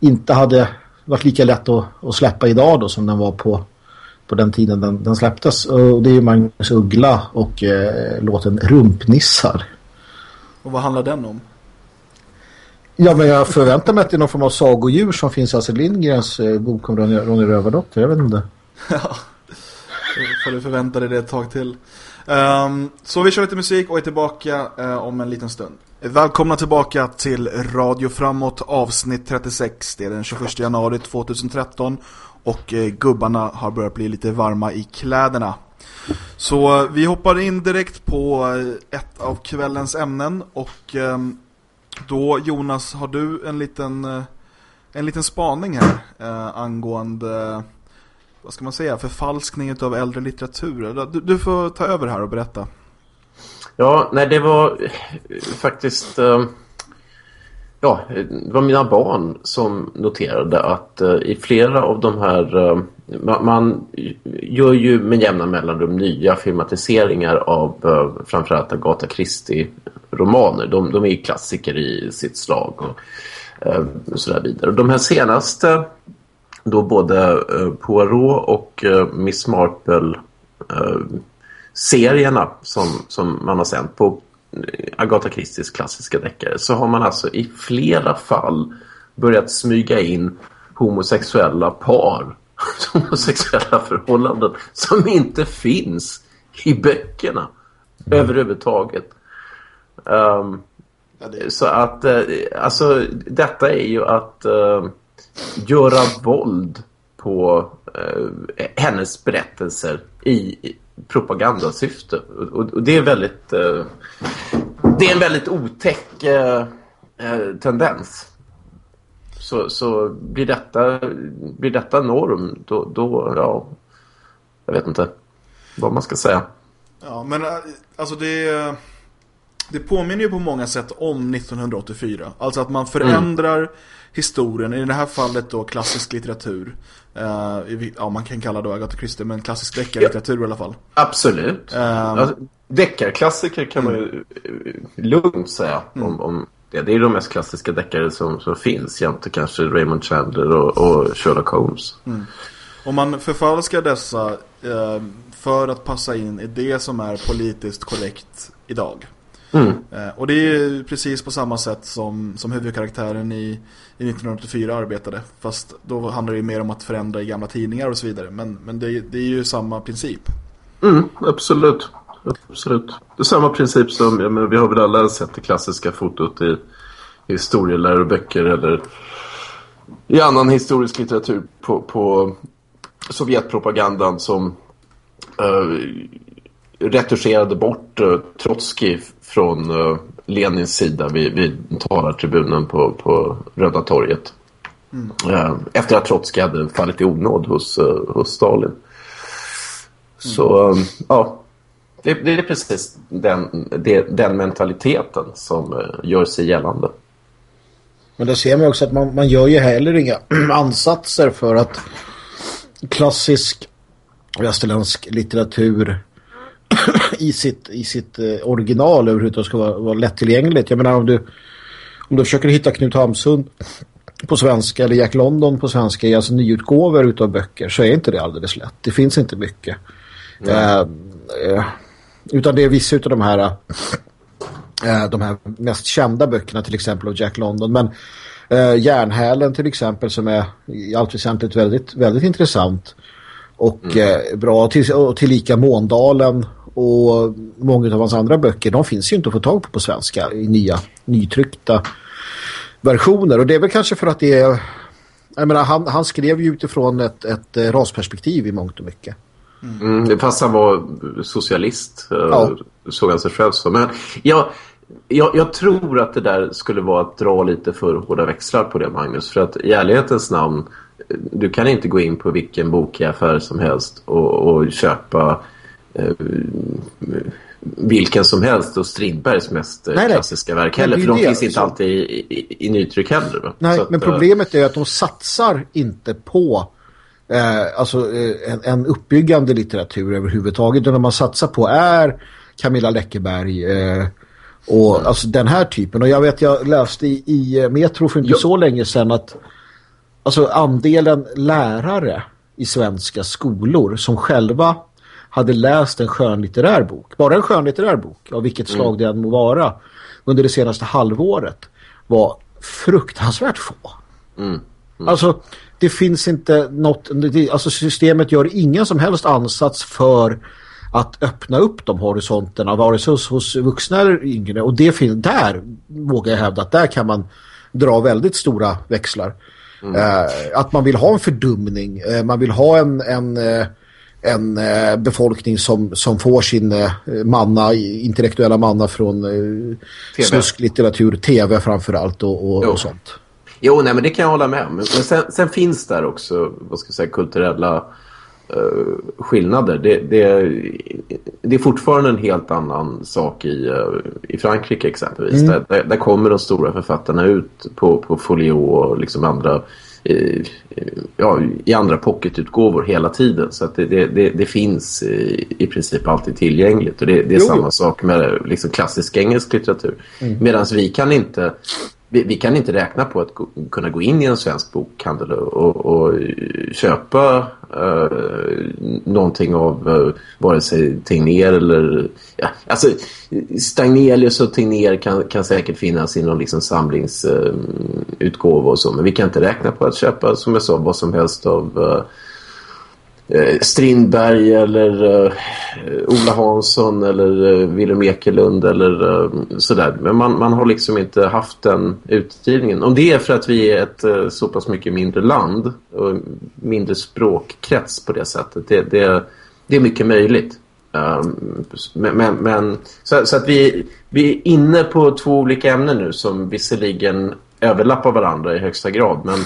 inte hade varit lika lätt att, att släppa idag då som den var på, på den tiden den, den släpptes. Och det är ju Magnus Uggla och eh, låten Rumpnissar. Och vad handlar den om? Ja, men jag förväntar mig att det är någon form av sagodjur som finns i Astrid Lindgrens eh, bok om Ronny, Ronny Rövardotter. Jag vet inte. För du förväntade dig det ett tag till. Um, så vi kör lite musik och är tillbaka uh, om en liten stund. Välkomna tillbaka till Radio Framåt avsnitt 36. Det är den 21 januari 2013 och uh, gubbarna har börjat bli lite varma i kläderna. Så uh, vi hoppar in direkt på ett av kvällens ämnen och um, då Jonas har du en liten, en liten spaning här angående vad ska man säga, förfalskning av äldre litteratur. Du, du, får ta över här och berätta. Ja, nej det var eh, faktiskt... Uh ja, det var mina barn som noterade att uh, i flera av de här... Uh, man, man, gör ju med jämna mellanrum nya filmatiseringar av uh, framförallt Agatha Christie-romaner. De, de är ju klassiker i sitt slag och uh, så där vidare. Och de här senaste, då både uh, Poirot och Miss Marple serierna som, som man har sänt på Agatha Christies klassiska deckare så har man alltså i flera fall börjat smyga in homosexuella par homosexuella förhållanden som inte finns i böckerna mm. överhuvudtaget. Um, ja, det... Så att alltså detta är ju att uh, göra våld på uh, hennes berättelser i propagandasyfte. Och, och det är väldigt eh, det är en väldigt otäck eh, eh, tendens. Så, så blir, detta, blir detta norm då, då, ja, jag vet inte vad man ska säga. Ja, men eh, alltså det, det påminner ju på många sätt om 1984. Alltså att man förändrar mm. Historien, i det här fallet då klassisk litteratur. Uh, ja, man kan kalla det Agatha Christie, men klassisk deckarlitteratur ja. i alla fall. Absolut. Um, alltså, deckarklassiker kan man ju eh, lugnt säga mm. om, om det. Det är de mest klassiska deckare som, som finns, jämte kanske Raymond Chandler och, och Sherlock Holmes. Mm. Om man förfalskar dessa uh, för att passa in i det som är politiskt korrekt idag. Mm. Uh, och det är precis på samma sätt som, som huvudkaraktären i i 1984 arbetade. Fast då handlar det mer om att förändra i gamla tidningar och så vidare. Men, men det, det är ju samma princip. Mm, absolut. Absolut. Det är samma princip som, ja, men vi har väl alla sett det klassiska fotot i, i historieläroböcker eller i annan historisk litteratur på, på Sovjetpropagandan som uh, retuscherade bort uh, Trotsky från uh, Lenins sida vid, vid talartribunen på, på Röda torget. Mm. Uh, efter att Trotsky hade fallit i onåd hos, uh, hos Stalin. Mm. Så ja, det, det, är precis den, det, den mentaliteten som gör sig gällande. Men då ser man också att man, man gör ju heller inga ansatser för att klassisk västerländsk litteratur i sitt, i sitt eh, original överhuvudtaget ska vara, vara lättillgängligt. Jag menar om du, om du försöker hitta Knut Hamsun på svenska eller Jack London på svenska i alltså nyutgåvor utav böcker så är inte det alldeles lätt. Det finns inte mycket. Eh, eh, utan det är vissa utav de här eh, de här mest kända böckerna till exempel av Jack London. Men eh, Järnhälen till exempel som är i allt väsentligt väldigt, väldigt intressant och mm. eh, bra till, och tillika Måndalen och många av hans andra böcker, de finns ju inte att få tag på på svenska i nya, nytryckta versioner. Och det är väl kanske för att det är... Jag menar, han, han skrev ju utifrån ett, ett eh, rasperspektiv i mångt och mycket. Mm. Fast han var socialist, eh, ja. såg han sig själv så. Men jag, jag, jag, tror att det där skulle vara att dra lite för hårda växlar på det, Magnus. För att i ärlighetens namn, du kan inte gå in på vilken bokaffär som helst och, och köpa Eh, vilken som helst och Strindbergs mest eh, nej, klassiska verk heller. För de det, finns inte alltid i, i, i nytryck heller. Va? Nej, att, men problemet är att de satsar inte på eh, alltså, eh, en, en uppbyggande litteratur överhuvudtaget. Utan man satsar på är Camilla Läckerberg eh, och mm. alltså den här typen. Och jag vet, jag läste i, i Metro för inte jo. så länge sedan att alltså andelen lärare i svenska skolor som själva hade läst en skönlitterär bok, bara en skönlitterär bok, av vilket slag mm. det än må vara, under det senaste halvåret var fruktansvärt få. Mm. Mm. Alltså, det finns inte något, alltså systemet gör ingen som helst ansats för att öppna upp de horisonterna, vare sig hos, hos vuxna eller yngre. Och det finns, där vågar jag hävda att där kan man dra väldigt stora växlar. Mm. Eh, att man vill ha en fördumning, eh, man vill ha en, en eh, en eh, befolkning som, som får sin eh, manna, intellektuella manna från eh, snusklitteratur, tv framförallt och, och, och, sånt. Jo, nej men det kan jag hålla med om. Men sen, sen finns där också, vad ska jag säga, kulturella uh, skillnader. Det, det, det, är fortfarande en helt annan sak i, uh, i Frankrike exempelvis. Mm. Där, där, kommer de stora författarna ut på, på Folio och liksom andra i, ja, i andra pocketutgåvor hela tiden. Så att det, det, det finns i, i, princip alltid tillgängligt. Och det, det är jo. samma sak med liksom klassisk engelsk litteratur. Mm. Medan vi kan inte vi, vi, kan inte räkna på att gå, kunna gå in i en svensk bokhandel och, och köpa uh, någonting av uh, vare sig Tegnér eller... Ja, alltså, Stagnelius och Tegnér kan, kan säkert finnas i någon liksom samlingsutgåva eh, uh, och så. Men vi kan inte räkna på att köpa, som jag sa, vad som helst av... Uh, Eh, Strindberg eller uh, Ola Hansson eller uh, Willem Ekelund eller uh, sådär. Men man, man har liksom inte haft den utgivningen. Om det är för att vi är ett uh, så pass mycket mindre land och mindre språkkrets på det sättet. Det, det, det är mycket möjligt. Um, men, men, men så, så, att vi, vi är inne på två olika ämnen nu som visserligen överlappar varandra i högsta grad. Men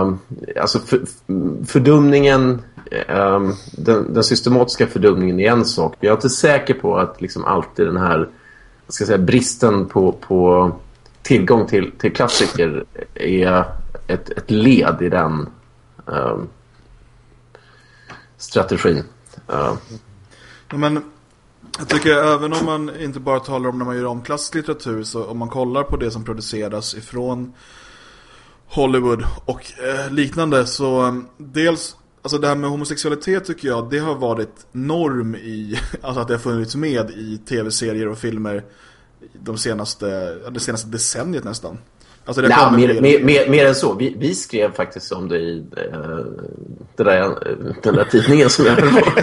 um, alltså för, fördumningen um, den, den, systematiska fördumningen är en sak. Jag är inte säker på att liksom alltid den här ska säga, bristen på, på tillgång till, till klassiker är ett, ett led i den um, strategin. Uh. Men jag tycker även om man inte bara talar om när man gör om klassisk litteratur så om man kollar på det som produceras ifrån Hollywood och eh, liknande så um, dels Alltså det här med homosexualitet tycker jag Det har varit norm i Alltså att det har funnits med i tv-serier och filmer De senaste Det senaste decenniet nästan. Alltså det Nej, mer, mer, mer, mer, än så. Vi, vi, skrev faktiskt om det i uh, det där, den där tidningen som jag höll på.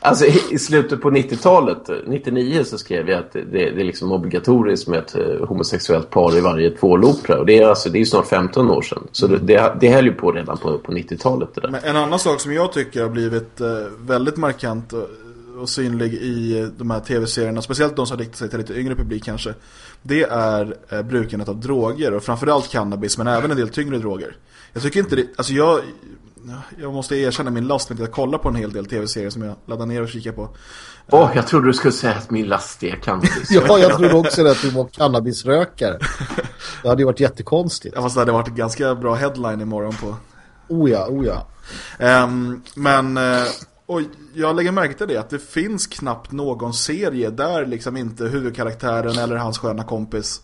alltså i, i, slutet på 90-talet, 99 så skrev jag att det, det, är liksom obligatoriskt med ett uh, homosexuellt par i varje tvålopera. Och det är, alltså, det är snart 15 år sedan. Så mm. det, det höll ju på redan på, på 90-talet. Men en annan sak som jag tycker har blivit uh, väldigt markant och synlig i de här tv-serierna, speciellt de som riktar sig till lite yngre publik kanske, det är eh, brukandet av droger och framförallt cannabis men även en del tyngre droger. Jag tycker inte det, alltså jag, jag måste erkänna min last med att jag kollar på en hel del tv-serier som jag laddar ner och kikar på. Åh, oh, jag trodde du skulle säga att min last är cannabis. ja, jag trodde också att du var cannabisrökare. Det hade ju varit jättekonstigt. Ja, fast det hade varit en ganska bra headline imorgon på... Oh ja, oh ja. Um, men... Uh, och jag lägger märke till det att det finns knappt någon serie där liksom inte huvudkaraktären eller hans sköna kompis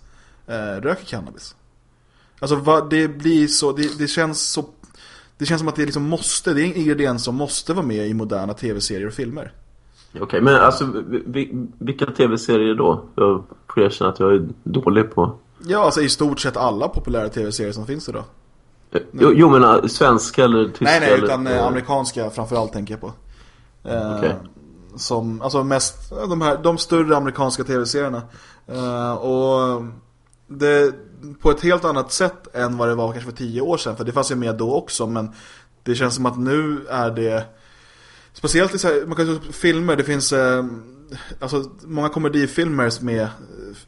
eh, röker cannabis. Alltså vad, det blir så det, det, känns så det känns som att det liksom måste det är en ingrediens som måste vara med i moderna tv-serier och filmer. Okej, okay, men alltså vilka tv-serier då? Jag får erkänna att jag är dålig på. Ja, alltså i stort sett alla populära tv-serier som finns idag. Jo, jo men äh, svenska eller tyska? Nej, nej, utan eller... amerikanska framförallt tänker jag på. Eh, okay. Som, alltså mest de, här, de större amerikanska tv-serierna. Eh, och det på ett helt annat sätt än vad det var kanske för tio år sedan. För det fanns ju med då också. Men det känns som att nu är det Speciellt i så här, man kan ta filmer, det finns eh, alltså, många komedifilmer med eh,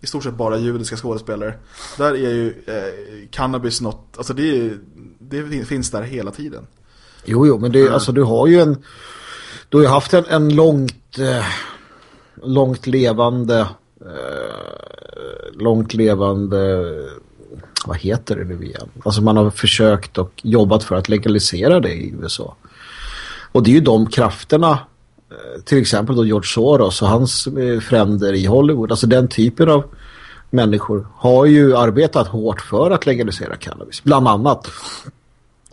i stort sett bara judiska skådespelare. Där är ju eh, cannabis något, alltså det, det finns där hela tiden. Jo, jo, men det, mm. alltså, du har ju en du har ju haft en, en långt eh, långt levande eh, långt levande vad heter det nu igen? Alltså man har försökt och jobbat för att legalisera det i USA. Och det är ju de krafterna eh, till exempel då George Soros och hans eh, fränder i Hollywood. Alltså den typen av människor har ju arbetat hårt för att legalisera cannabis. Bland annat.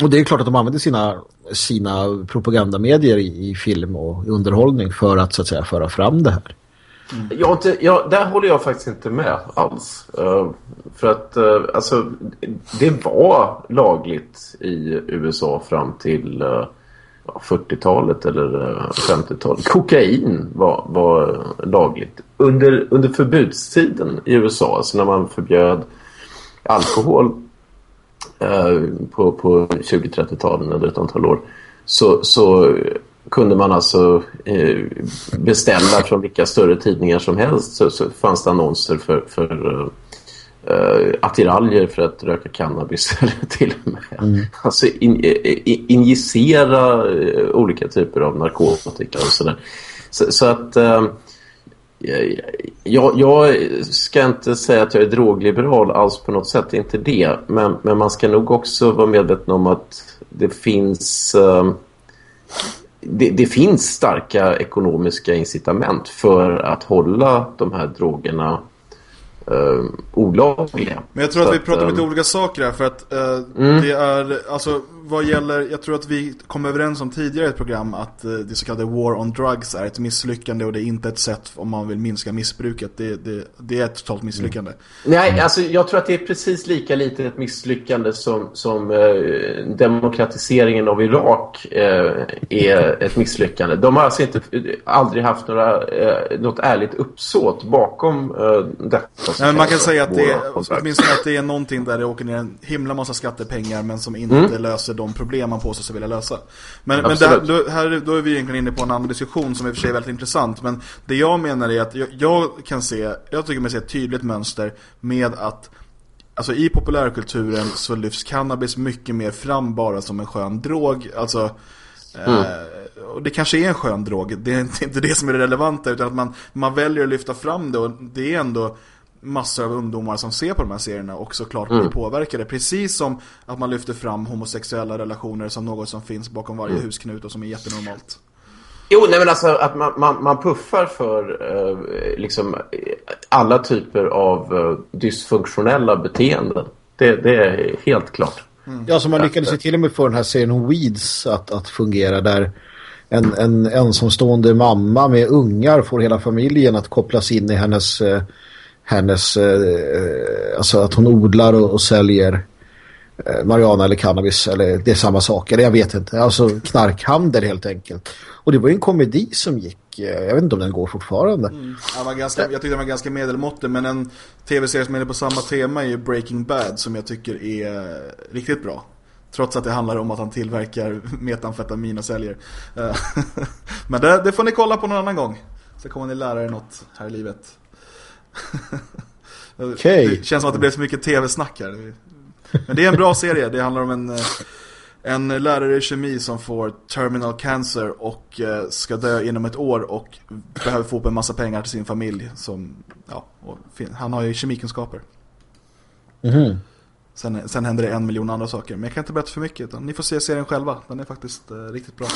Och det är klart att de använder sina, sina propagandamedier i, i film och underhållning för att så att säga föra fram det här. Mm. Jag inte, jag, där håller jag faktiskt inte med alls. Uh, för att uh, alltså, det var lagligt i USA fram till eh, uh, 40-talet eller 50-talet. Kokain var, var lagligt. Under, under förbudstiden i USA, alltså när man förbjöd alkohol på, på 20-30-talen eller ett antal år så, så kunde man alltså eh, beställa från vilka större tidningar som helst så, så fanns det annonser för, för uh, attiraljer för att röka cannabis eller till och med mm. alltså in, in, injicera uh, olika typer av narkotika och sådär. Så, så att uh, jag, jag, ska inte säga att jag är drogliberal alls på något sätt, inte det. Men, men man ska nog också vara medveten om att det finns... Det, det, finns starka ekonomiska incitament för att hålla de här drogerna uh, olagliga. Men jag tror att, att vi pratar om lite ehm, olika saker här för att uh, mm. det är, alltså vad gäller, jag tror att vi kom överens om tidigare i ett program att uh, det så kallade War on Drugs är ett misslyckande och det är inte ett sätt om man vill minska missbruket. Det, det, det är ett totalt misslyckande. Mm. Nej, alltså jag tror att det är precis lika lite ett misslyckande som, som uh, demokratiseringen av Irak är ett misslyckande. De har alltså inte, aldrig haft några, något ärligt uppsåt bakom detta Nej, man kan säga att det, är, åtminstone att det är någonting där det åker ner en himla massa skattepengar men som inte mm. löser de problem man påstår sig vilja lösa. Men, men där, då, här, då är vi egentligen inne på en annan diskussion som i och för sig är väldigt intressant. Men det jag menar är att jag, jag kan se, jag tycker mig se ett tydligt mönster med att Alltså i populärkulturen så lyfts cannabis mycket mer fram bara som en skön drog. Alltså, mm. eh, och det kanske är en skön drog. Det är inte det som är det relevanta utan att man, man väljer att lyfta fram det och det är ändå massor av ungdomar som ser på de här serierna och såklart blir mm. påverkade. Precis som att man lyfter fram homosexuella relationer som något som finns bakom varje mm. husknut och som är jättenormalt. Jo, nej men alltså att man, man, man puffar för eh, liksom alla typer av eh, dysfunktionella beteenden. Det, det är helt klart. Mm. Ja, så man lyckades ju till och med få den här serien Weeds att, att fungera där en, en ensamstående mamma med ungar får hela familjen att kopplas in i hennes eh, hennes, eh, alltså att hon odlar och, och säljer eh, marijuana eller cannabis eller det är samma sak, eller jag vet inte alltså knarkhandel helt enkelt och det var ju en komedi som gick eh, jag vet inte om den går fortfarande mm. jag, var ganska, jag tyckte den var ganska medelmåttig men en tv-serie som är på samma tema är ju Breaking Bad som jag tycker är eh, riktigt bra Trots att det handlar om att han tillverkar metamfetamin och säljer. Eh, men det, det, får ni kolla på någon annan gång. Så kommer ni lära er något här i livet. Okay. Det känns som att det blev så mycket tv-snack här. Men det är en bra serie. Det handlar om en, eh, en lärare i kemi som får terminal cancer och eh, ska dö inom ett år och behöver få upp en massa pengar till sin familj. Som, ja, han har ju kemikunskaper. Mm. Sen, sen händer det en miljon andra saker. Men jag kan inte berätta för mycket. Utan ni får se serien själva. Den är faktiskt uh, riktigt bra.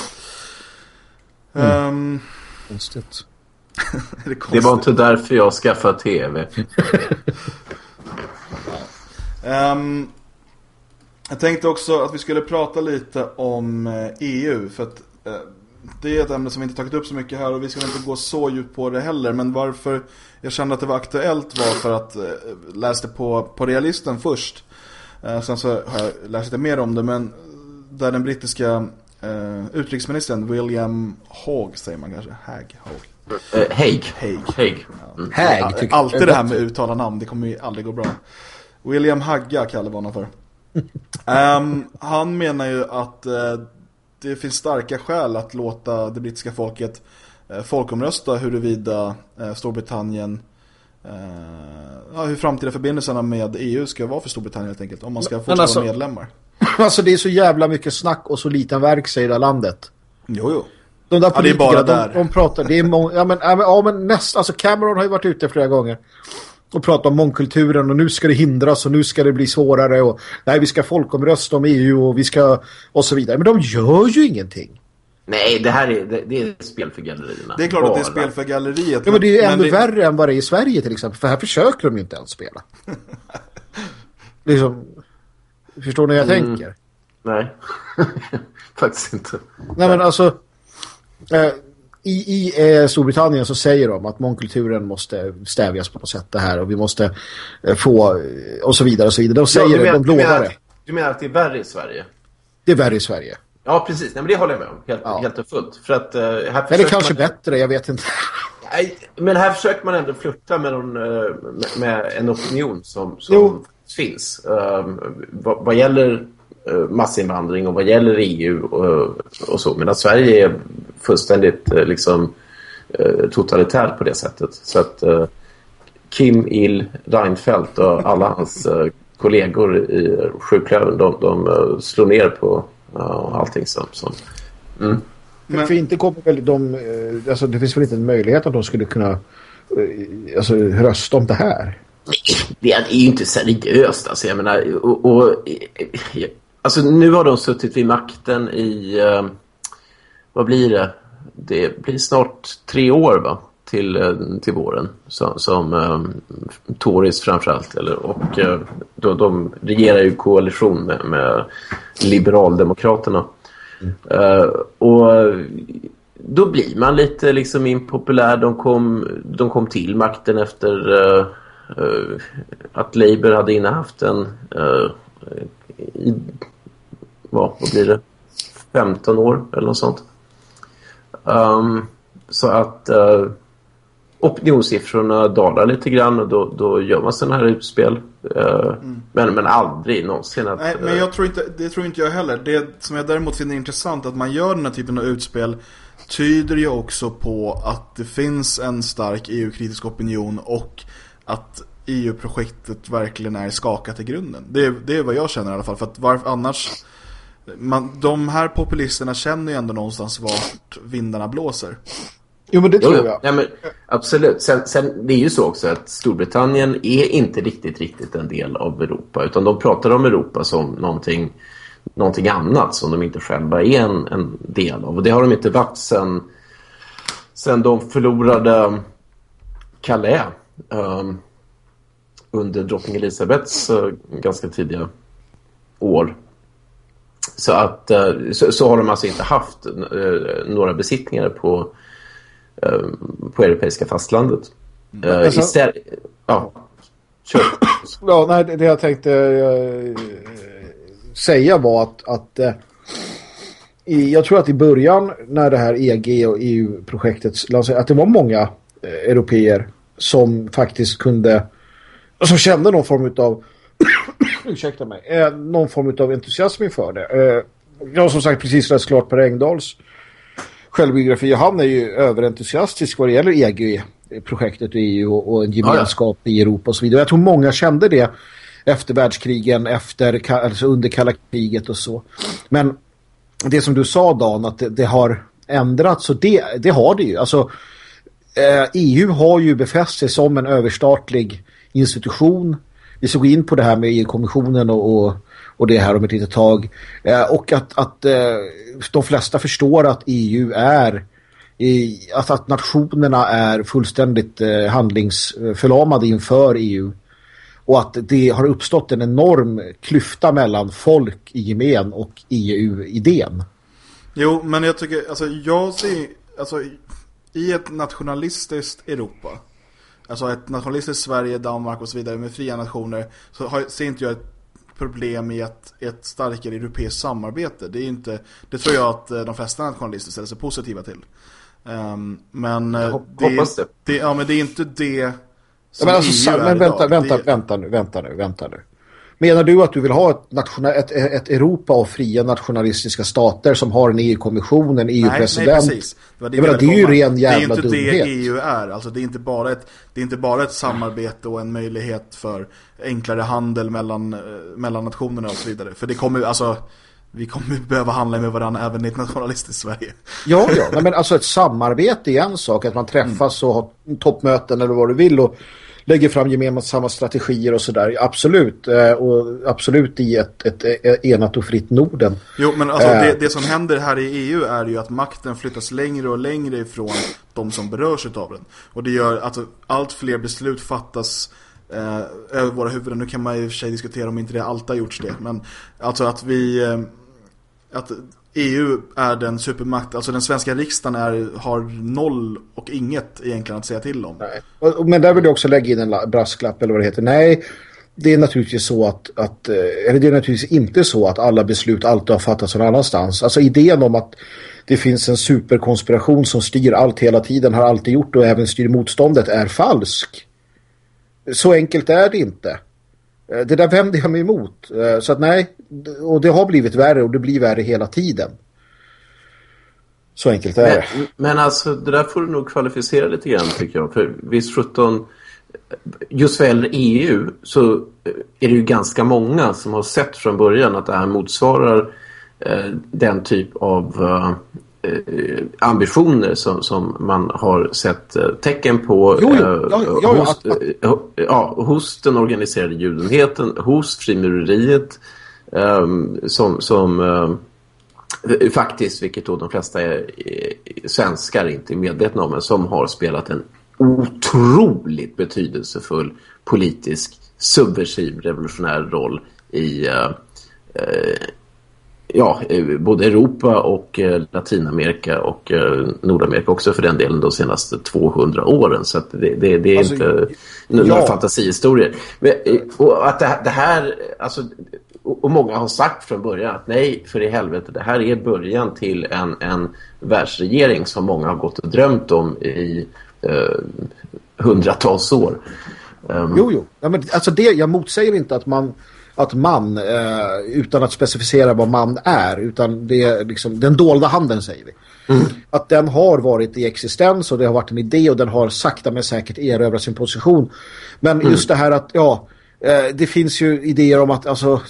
Mm. Um, Konstigt. det, det, var inte därför jag skaffade tv. um, jag tänkte också att vi skulle prata lite om EU. Eh, e för att uh, det är ett ämne som vi inte tagit upp så mycket här och vi ska inte gå så djupt på det heller. Men varför jag kände att det var aktuellt var för att uh, läste på, på realisten först. Uh, sen så har jag läst lite mer om det men där den brittiska uh, utrikesministern William Hague säger man kanske, Hag, Hague. Uh, Haig. Haig. Haig. Mm. Haig Alltid det här med uttala namn, det kommer ju aldrig gå bra. William Hagga kallar vi honom för. um, han menar ju att uh, det finns starka skäl att låta det brittiska folket uh, folkomrösta huruvida uh, Storbritannien ja, hur framtida förbindelserna med EU ska vara för Storbritannien helt enkelt. Om man ska fortsätta alltså, vara medlemmar. Alltså det är så jävla mycket snack och så liten verksamhet i det landet. Jo, jo. De där ja, det är bara de, de pratar, det är många, ja men, ja men näst, alltså Cameron har ju varit ute flera gånger och pratat om mångkulturen och nu ska det hindras och nu ska det bli svårare och nej vi ska folkomrösta om EU och vi ska och så vidare. Men de gör ju ingenting. Nej, det här är, det, det är spel för gallerierna. Det är klart bara. att det är spel för galleriet. Ja, men det är ju ännu det... värre än vad det är i Sverige till exempel. För här försöker de ju inte ens spela. liksom, förstår ni hur jag mm. tänker? Nej, faktiskt inte. Nej, men alltså i, i eh, Storbritannien så säger de att mångkulturen måste stävjas på något sätt det här och vi måste eh, få och så vidare och så vidare. De säger ja, menar, det, de lovar det. Du menar att det är värre i Sverige? Det är värre i Sverige. Ja, precis. Nej, men det håller jag med om. Helt, ja. helt och fullt. För att, uh, här Eller kanske man... bättre, jag vet inte. Nej, men här försöker man ändå flirta med, någon, med, med en opinion som, som finns. Uh, vad, vad gäller Eh, massinvandring och vad gäller EU och, och så. Men att Sverige är fullständigt eh, liksom eh, totalitärt på det sättet. Så att Kim Il Reinfeldt och alla hans uh, kollegor i sjuklövern de, de slår ner på uh, allting som... som mm. Men... För inte kommer väl de... Alltså det finns väl inte en möjlighet att de skulle kunna alltså, rösta om det här? Det är ju inte seriöst alltså, jag menar, och, och, alltså nu har de suttit vid makten i, eh, vad blir det? Det blir snart tre år va? till, eh, till våren som, som um, Tories framförallt. Eller, och eh, uh, då, de regerar ju koalition med, med Liberaldemokraterna. Mm. Uh, och då blir man lite liksom impopulär. De kom, de kom till makten efter uh, att Labour hade innehaft en i, vad, vad blir det? 15 år eller något sånt. Um, så att opinionssiffrorna dalar lite grann och då, då gör man sådana här utspel. Uh, mm. men, men aldrig någonsin att... Nej, men jag tror inte, det tror inte jag heller. Det som jag däremot finner intressant att man gör den här typen av utspel tyder ju också på att det finns en stark EU-kritisk opinion och att EU-projektet verkligen är skakat i grunden. Det det är vad jag känner i alla fall. För att varför annars... Man, de här populisterna känner ju ändå någonstans vart vindarna blåser. Jo, men det tror jag. Ja, men, absolut. Sen, sen, det är ju så också att Storbritannien är inte riktigt, riktigt en del av Europa. Utan de pratar om Europa som någonting, någonting annat som de inte själva är en, en del av. Och det har de inte varit sen, sen de förlorade Calais um, under drottning Elisabeths uh, ganska tidiga år. Så att uh, så, så, har de alltså inte haft uh, några besittningar på Eh, på europeiska fastlandet. Mm. Alltså, istället, ja, kör. Ja, nej, det jag tänkte säga var att, att i, jag tror att i början när det här EG och EU-projektet lanserades, att det var många uh, europeer som faktiskt kunde som kände någon form av ursäkta mig, någon form av entusiasm inför det. Jag har som sagt precis läst klart Per Engdahls självbiografi. Han är ju överentusiastisk vad det gäller EG-projektet i EU och, och en gemenskap ja, ja. i Europa och så vidare. Jag tror många kände det efter världskrigen, efter, alltså under kalla kriget och så. Men det som du sa Dan, att det, det har ändrats och det, det har det ju. Alltså eh, EU har ju befäst sig som en överstatlig institution. Vi såg in på det här med EU-kommissionen och, och och det här om ett litet tag. Eh, och att, att eh, de flesta förstår att EU är i, att, att nationerna är fullständigt eh, handlingsförlamade inför EU. Och att det har uppstått en enorm klyfta mellan folk i gemen och EU-idén. Jo, men jag tycker, alltså jag ser, alltså i ett nationalistiskt Europa, alltså ett nationalistiskt Sverige, Danmark och så vidare med fria nationer, så har, ser inte jag ett problem i ett, ett starkare europeiskt samarbete. Det, är inte, det tror jag att eh, de flesta nationalister ställer sig positiva till. Um, men, eh, det, hoppas det. det. Ja, men det är inte det som ja, men alltså, EU men vänta, idag. vänta, det... vänta nu, vänta nu, vänta nu. Menar du att du vill ha ett, ett, ett Europa av fria nationalistiska stater som har en EU-kommission, en EU-president? Nej, nej, precis. Det, var det, menar, det är ju ren jävla dumhet. Det är inte dumhet. det EU är. Alltså, det, är inte bara ett, det är inte bara ett samarbete och en möjlighet för enklare handel mellan, eh, mellan nationerna och så vidare. För det kommer alltså vi kommer behöva handla med varandra även i ett nationalistiskt Sverige. Ja, ja. men alltså ett samarbete är en sak. Att man träffas mm. och har toppmöten eller vad du vill och lägger fram gemensamma strategier och sådär. Absolut. Eh, och absolut i ett, ett, ett enat och fritt Norden. Jo, men alltså det, eh. det, som händer här i EU är ju att makten flyttas längre och längre ifrån de som berörs av den. Och det gör att allt fler beslut fattas eh, över våra huvuden. Nu kan man ju i och för sig diskutera om inte det alltid har gjorts det. Men alltså att vi... Eh, att EU är den supermakt, alltså den svenska riksdagen är, har noll och inget egentligen att säga till om. Nej. Men där vill jag också lägga in en brasklapp eller vad det heter. Nej, det är naturligtvis så att, att, eh, eller det är naturligtvis inte så att alla beslut alltid har fattats någon annanstans. Alltså idén om att det finns en superkonspiration som styr allt hela tiden, har alltid gjort och även styr motståndet är falsk. Så enkelt är det inte. Eh, det där vänder jag mig emot. Eh, så att nej, och det har blivit värre och det blir värre hela tiden. Så enkelt är det. Men, alltså, det där får du nog kvalificera lite grann tycker jag. För visst 17, just vad gäller EU så är det ju ganska många som har sett från början att det här motsvarar eh, den typ av eh, eh ambitioner som, som man har sett eh, tecken på jo, jo. Ja, ja, hos, att... ja, hos den organiserade judenheten, hos frimureriet ehm, som, som faktiskt, vilket då de flesta är, svenskar inte är medvetna om, men som har spelat en otroligt betydelsefull politisk subversiv revolutionär roll i ja, både Europa och uh, Latinamerika och Nordamerika också för den delen de senaste 200 åren. Så det, det, det, är alltså, inte några ja. fantasihistorier. Men, och att det, det här, alltså och många har sagt från början att nej, för i helvete, det här är början till en, en världsregering som många har gått och drömt om i eh, hundratals år. Um, jo, jo. Ja, men, alltså det, jag motsäger inte att man, att man eh, utan att specificera vad man är, utan det är liksom den dolda handen säger vi. Mm. Att den har varit i existens och det har varit en idé och den har sakta men säkert erövrat sin position. Men mm. just det här att, ja, det finns ju idéer om att alltså,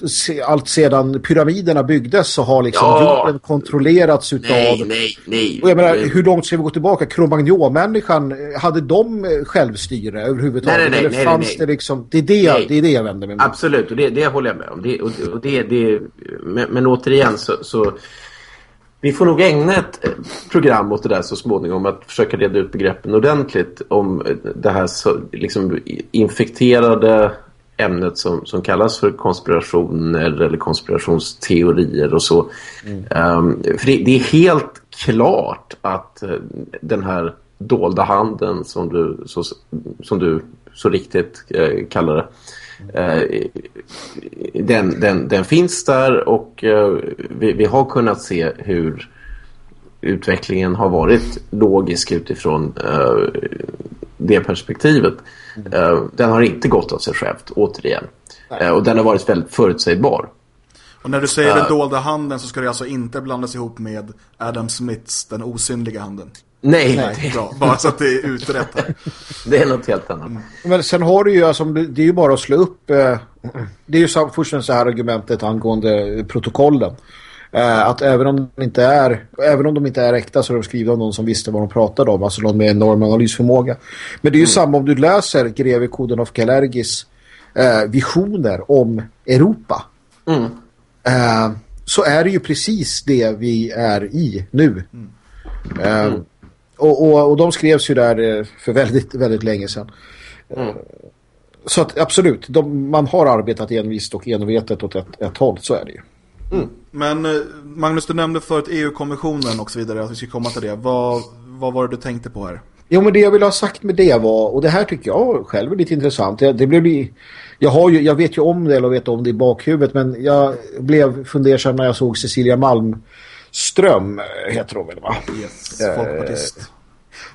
allt sedan pyramiderna byggdes så har liksom ja. jorden kontrollerats utav... Nej, nej, nej. Och jag menar, hur långt ska vi gå tillbaka? Cro-Magnon-människan, eh, hade de eh, självstyre överhuvudtaget? Nej, nej, nej. Eller fanns nej, nej. det liksom... Det är det, nej. det är det jag vänder mig mot. Absolut, och det, det håller jag med om. Det, och, och det, det, men, men återigen så... så vi får nog ägna ett program åt det där så småningom att försöka reda ut begreppen ordentligt om det här så, liksom infekterade ämnet som, som kallas för konspirationer eller konspirationsteorier och så. Mm. Um, för det, det, är helt klart att uh, den här dolda handen som du så, som du så riktigt uh, kallar det uh, den, den, den finns där och vi, vi har kunnat se hur utvecklingen har varit logisk utifrån det perspektivet. Mm. Den har inte gått av sig självt, återigen. Nej. Och den har varit väldigt förutsägbar. Och när du säger den dolda handen så ska det alltså inte blandas ihop med Adam Smiths Den osynliga handen. Nej, Nej. Bra. Bara så att det är utrett här. det är något helt annat. Mm. Men sen har du ju, alltså, det är ju bara att slå upp, eh, det är ju först så här argumentet angående protokollen. Eh, att även om, de inte är, även om de inte är äkta så är de skrivna av någon som visste vad de pratade om. Alltså någon med enorm analysförmåga. Men det är ju mm. samma om du läser greve Kodenov Kalergis eh, visioner om Europa. Mm. Eh, så är det ju precis det vi är i nu. Mm. Eh, och, och, och, de skrevs ju där eh, för väldigt, väldigt länge sedan. Mm. Så att absolut, de, man har arbetat envist och envetet åt ett, ett håll, så är det ju. Mm. Men eh, Magnus, du nämnde förut EU-kommissionen och så vidare, att vi ska komma till det. Vad, vad var det du tänkte på här? Jo, men det jag ville ha sagt med det var, och det här tycker jag själv är lite intressant. Det, det blev, jag, har ju, jag vet ju om det, eller vet om det i bakhuvudet, men jag blev fundersam när jag såg Cecilia Malmström, heter hon väl va? Yes, folkpartist. Eh,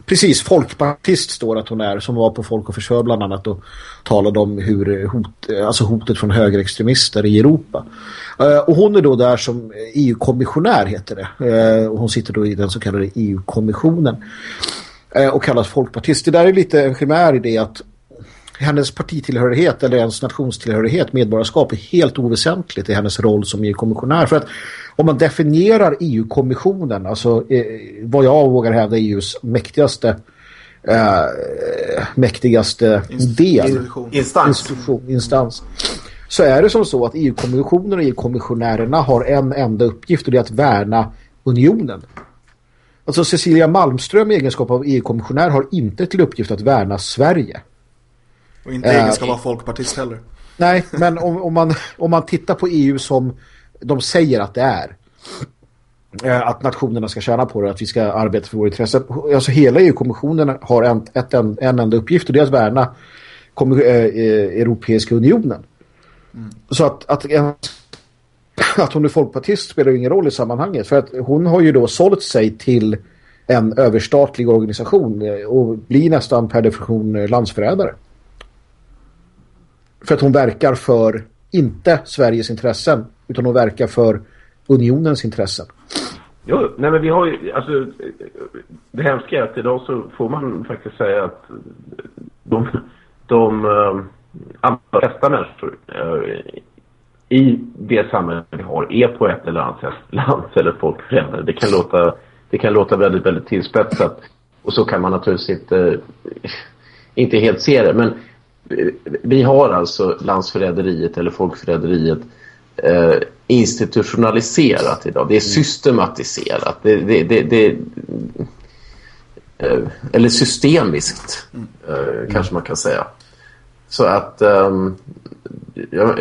precis, folkpartist står att hon är, som var på Folk och Försvar bland annat och talade om hur eh, hot, eh, alltså hotet från högerextremister i Europa. Eh, och hon är då där som EU-kommissionär heter det. Och hon sitter då i den så kallade EU-kommissionen. Och kallas folkpartist. Det där är lite en chimär i det att hennes partitillhörighet eller ens nationstillhörighet, medborgarskap är helt oväsentligt i hennes roll som EU-kommissionär. För att om man definierar EU-kommissionen, alltså eh, vad jag vågar hävda EUs mäktigaste eh, mäktigaste del, instans. Institution, instans så är det som så att EU-kommissionen och EU-kommissionärerna har en enda uppgift och det är att värna unionen. Alltså Cecilia Malmström i egenskap av EU-kommissionär har inte till uppgift att värna Sverige. Och inte egenskap av folkpartist heller. Nej, men om, om, man, om man tittar på EU som de säger att det är eh, att nationerna ska tjäna på det, att vi ska arbeta för våra intressen. Alltså hela EU-kommissionen har en, ett, en, en enda uppgift och det är att värna kom, eh, eh, Europeiska unionen. Mm. Så att, att, att hon är folkpartist spelar ju ingen roll i sammanhanget. För att hon har ju då sålt sig till en överstatlig organisation eh, och blir nästan per definition landsförrädare. För att hon verkar för inte Sveriges intressen utan hon verkar för unionens intressen. Jo, nej men vi har ju, alltså det hemska är att idag så får man faktiskt säga att de, de äh, flesta människor eh, i det samhälle vi har är på ett eller annat sätt lands- eller folkfrämmande. Det kan låta, det kan låta väldigt, väldigt tillspetsat. Och så kan man naturligtvis inte, inte helt se det. Men vi har alltså landsförräderiet eller folkförräderiet eh, institutionaliserat idag. Det är systematiserat. Det, det, det, det eh, eller systemiskt eh, kanske man kan säga. Så att um, ja,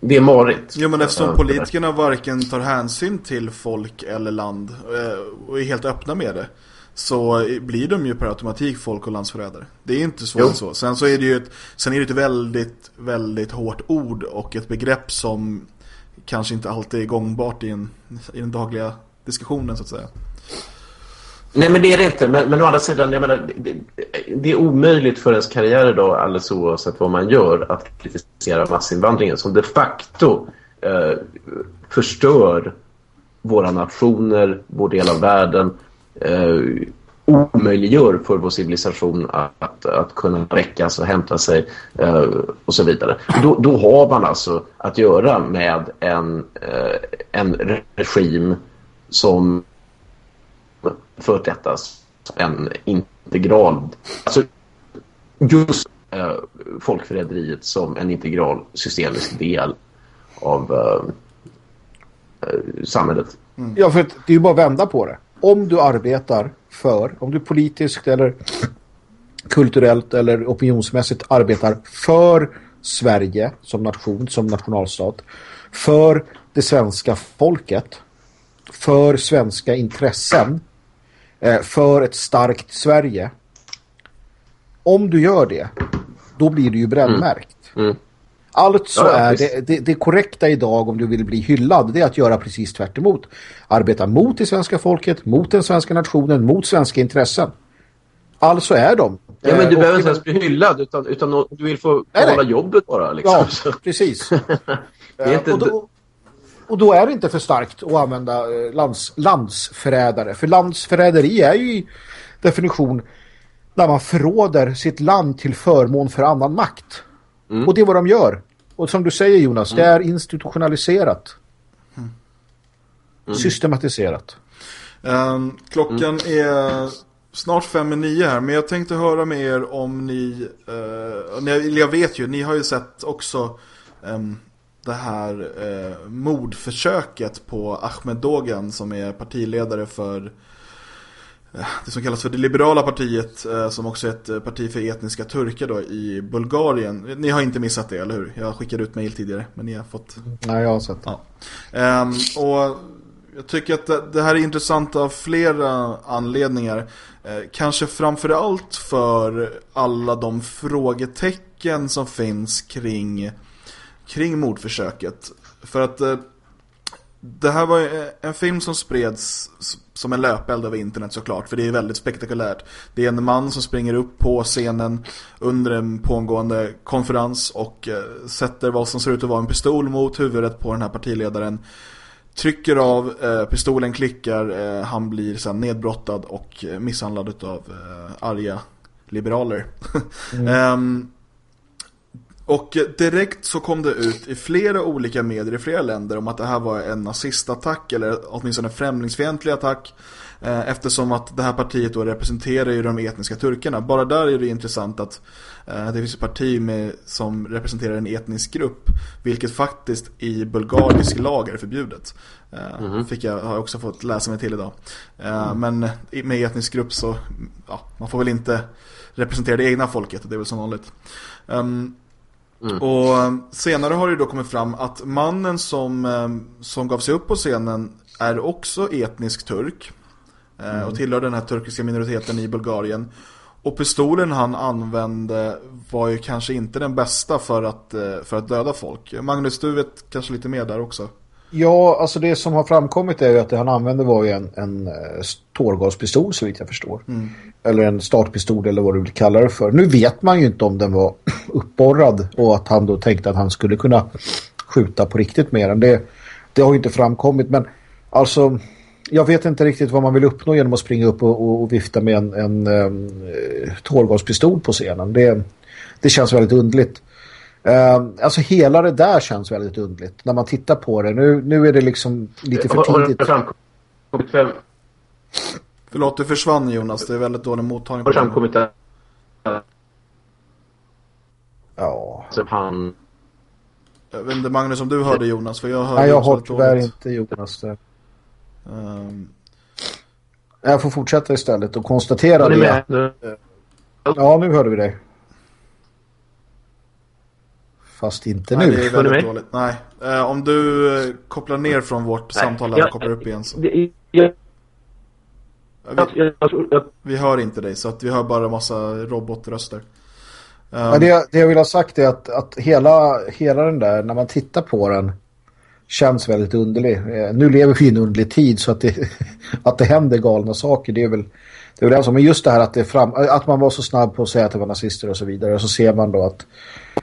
det är marigt. Jo, men eftersom politikerna varken tar hänsyn till folk eller land och är helt öppna med det så blir de ju per automatik folk- och landsförrädare. Det är inte svårt så. Sen så är det ju ett, sen är det ett väldigt, väldigt hårt ord och ett begrepp som kanske inte alltid är gångbart i, en, i den dagliga diskussionen så att säga. Nej, men det är det inte. Men, men å andra sidan, jag menar, det, det, är omöjligt för ens karriär idag, alldeles oavsett vad man gör, att kritisera massinvandringen som de facto eh, förstör våra nationer, vår del av världen, eh, omöjliggör för vår civilisation att, att kunna räckas och hämta sig eh, och så vidare. Då, då har man alltså att göra med en, eh, en regim som för detta en integral alltså just eh, folkförräderiet som en integral systemisk del av eh, eh samhället. Mm. Ja, för det är ju bara att vända på det. Om du arbetar för, om du politiskt eller kulturellt eller opinionsmässigt arbetar för Sverige som nation, som nationalstat, för det svenska folket, för svenska intressen, eh, för ett starkt Sverige. Om du gör det, då blir du ju brännmärkt. Mm. Mm. Alltså ja, ja, är det, det, det, korrekta idag om du vill bli hyllad det är att göra precis tvärt emot. Arbeta mot det svenska folket, mot den svenska nationen, mot svenska intressen. Alltså är de. Ja, men du eh, behöver inte ens bli hyllad utan, utan du vill få behålla jobbet bara. Liksom. Ja, precis. inte... och, då, och då är det inte för starkt att använda eh, lands, landsförrädare. För landsförräderi är ju definition när man förråder sitt land till förmån för annan makt. Mm. Och det är vad de gör. Och som du säger Jonas, mm. det är institutionaliserat. Mm. Systematiserat. Um, klockan mm. är snart fem i nio här, men jag tänkte höra med er om ni, uh, jag vet ju, ni har ju sett också um, det här uh, mordförsöket på Ahmed Dogan som är partiledare för det som kallas för det liberala partiet eh, som också är ett eh, parti för etniska turkar då i Bulgarien. Ni har inte missat det, eller hur? Jag skickade ut mejl tidigare, men ni har fått... Nej, jag har sett det. Ja. Um, och jag tycker att det här är intressant av flera anledningar. Eh, kanske framförallt för alla de frågetecken som finns kring, kring mordförsöket. För att det här var en film som spreds som en löpeld över internet såklart, för det är väldigt spektakulärt. Det är en man som springer upp på scenen under en pågående konferens och eh, sätter vad som ser ut att vara en pistol mot huvudet på den här partiledaren. Trycker av, eh, pistolen klickar, eh, han blir sen nedbrottad och misshandlad av arga liberaler. Mm. um, Och direkt så kom det ut i flera olika medier i flera länder om att det här var en nazistattack eller åtminstone en främlingsfientlig attack eh, eftersom att det här partiet då representerar ju de etniska turkarna. Bara där är det intressant att eh, det finns ett parti med, som representerar en etnisk grupp vilket faktiskt i bulgarisk lag är förbjudet. Mm -hmm. Fick jag, har jag också fått läsa mig till idag. Mm. Men med etnisk grupp så ja, man får väl inte representera det egna folket, det är väl som vanligt. Um, Mm. Och senare har det då kommit fram att mannen som, eh, som gav sig upp på scenen är också etnisk turk. Eh, mm. Och tillhör den här turkiska minoriteten i Bulgarien. Och pistolen han använde var ju kanske inte den bästa för att, eh, för att döda folk. Magnus, du vet kanske lite mer där också. Ja, alltså det som har framkommit är ju att det han använde var ju en, en tårgaspistol så vitt jag förstår. Mm. Eller en startpistol eller vad du vill kalla det för. Nu vet man ju inte om den var uppborrad och att han då tänkte att han skulle kunna skjuta på riktigt med den. Det, det har ju inte framkommit men alltså jag vet inte riktigt vad man vill uppnå genom att springa upp och, och, vifta med en, en um, tårgaspistol på scenen. Det, det känns väldigt undligt. Uh, alltså hela det där känns väldigt undligt när man tittar på det. Nu, nu är det liksom lite för tidigt. Har, har det Förlåt, du försvann Jonas. Det är väldigt dålig mottagning. Har det framkommit Ja. Som han... Jag vet inte Magnus om du hörde Jonas. För jag hörde Nej, jag har tyvärr inte Jonas. Um... Jag får fortsätta istället och konstatera det. Ja, nu hörde vi dig. Fast inte Nej, nu. det är väldigt dåligt. Nej. Uh, om du uh, kopplar ner från vårt Nej, samtal och kopplar upp igen så. Jag, vi, vi, hör inte dig så att vi hör bara massa robotröster. Um, ja, det, det jag vill ha sagt är att, att hela, hela den där, när man tittar på den känns väldigt underlig. Eh, nu lever vi i en underlig tid så att det, att det händer galna saker, det är väl det är väl alltså, men just det här att, det fram, att man var så snabb på att säga att det var nazister och så vidare. Och så ser man då att,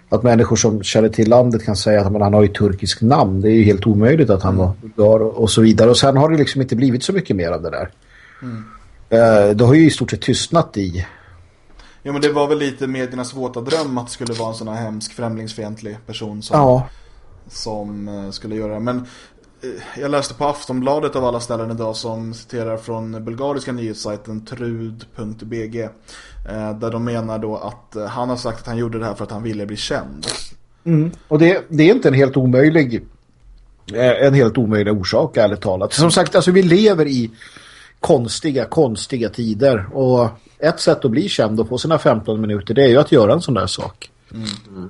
att människor som känner till landet kan säga att man, han har ju turkisk namn. Det är ju helt omöjligt att han mm. var bulgar och, och, så vidare. Och sen har det liksom inte blivit så mycket mer av det där. Mm. Eh, det har ju i stort sett tystnat i. Ja men det var väl lite mediernas våta dröm att det skulle vara en sån här hemsk främlingsfientlig person som, ja. som uh, skulle göra det. Men uh, jag läste på Aftonbladet av alla ställen idag som citerar från bulgariska nyhetssajten trud.bg eh, där de menar då att han har sagt att han gjorde det här för att han ville bli känd. Mm. Och det, det är inte en helt omöjlig en helt omöjlig orsak ärligt talat. Som sagt, alltså vi lever i konstiga, konstiga tider. Och ett sätt att bli känd och få sina 15 minuter det är ju att göra en sån där sak. Mm. Mm.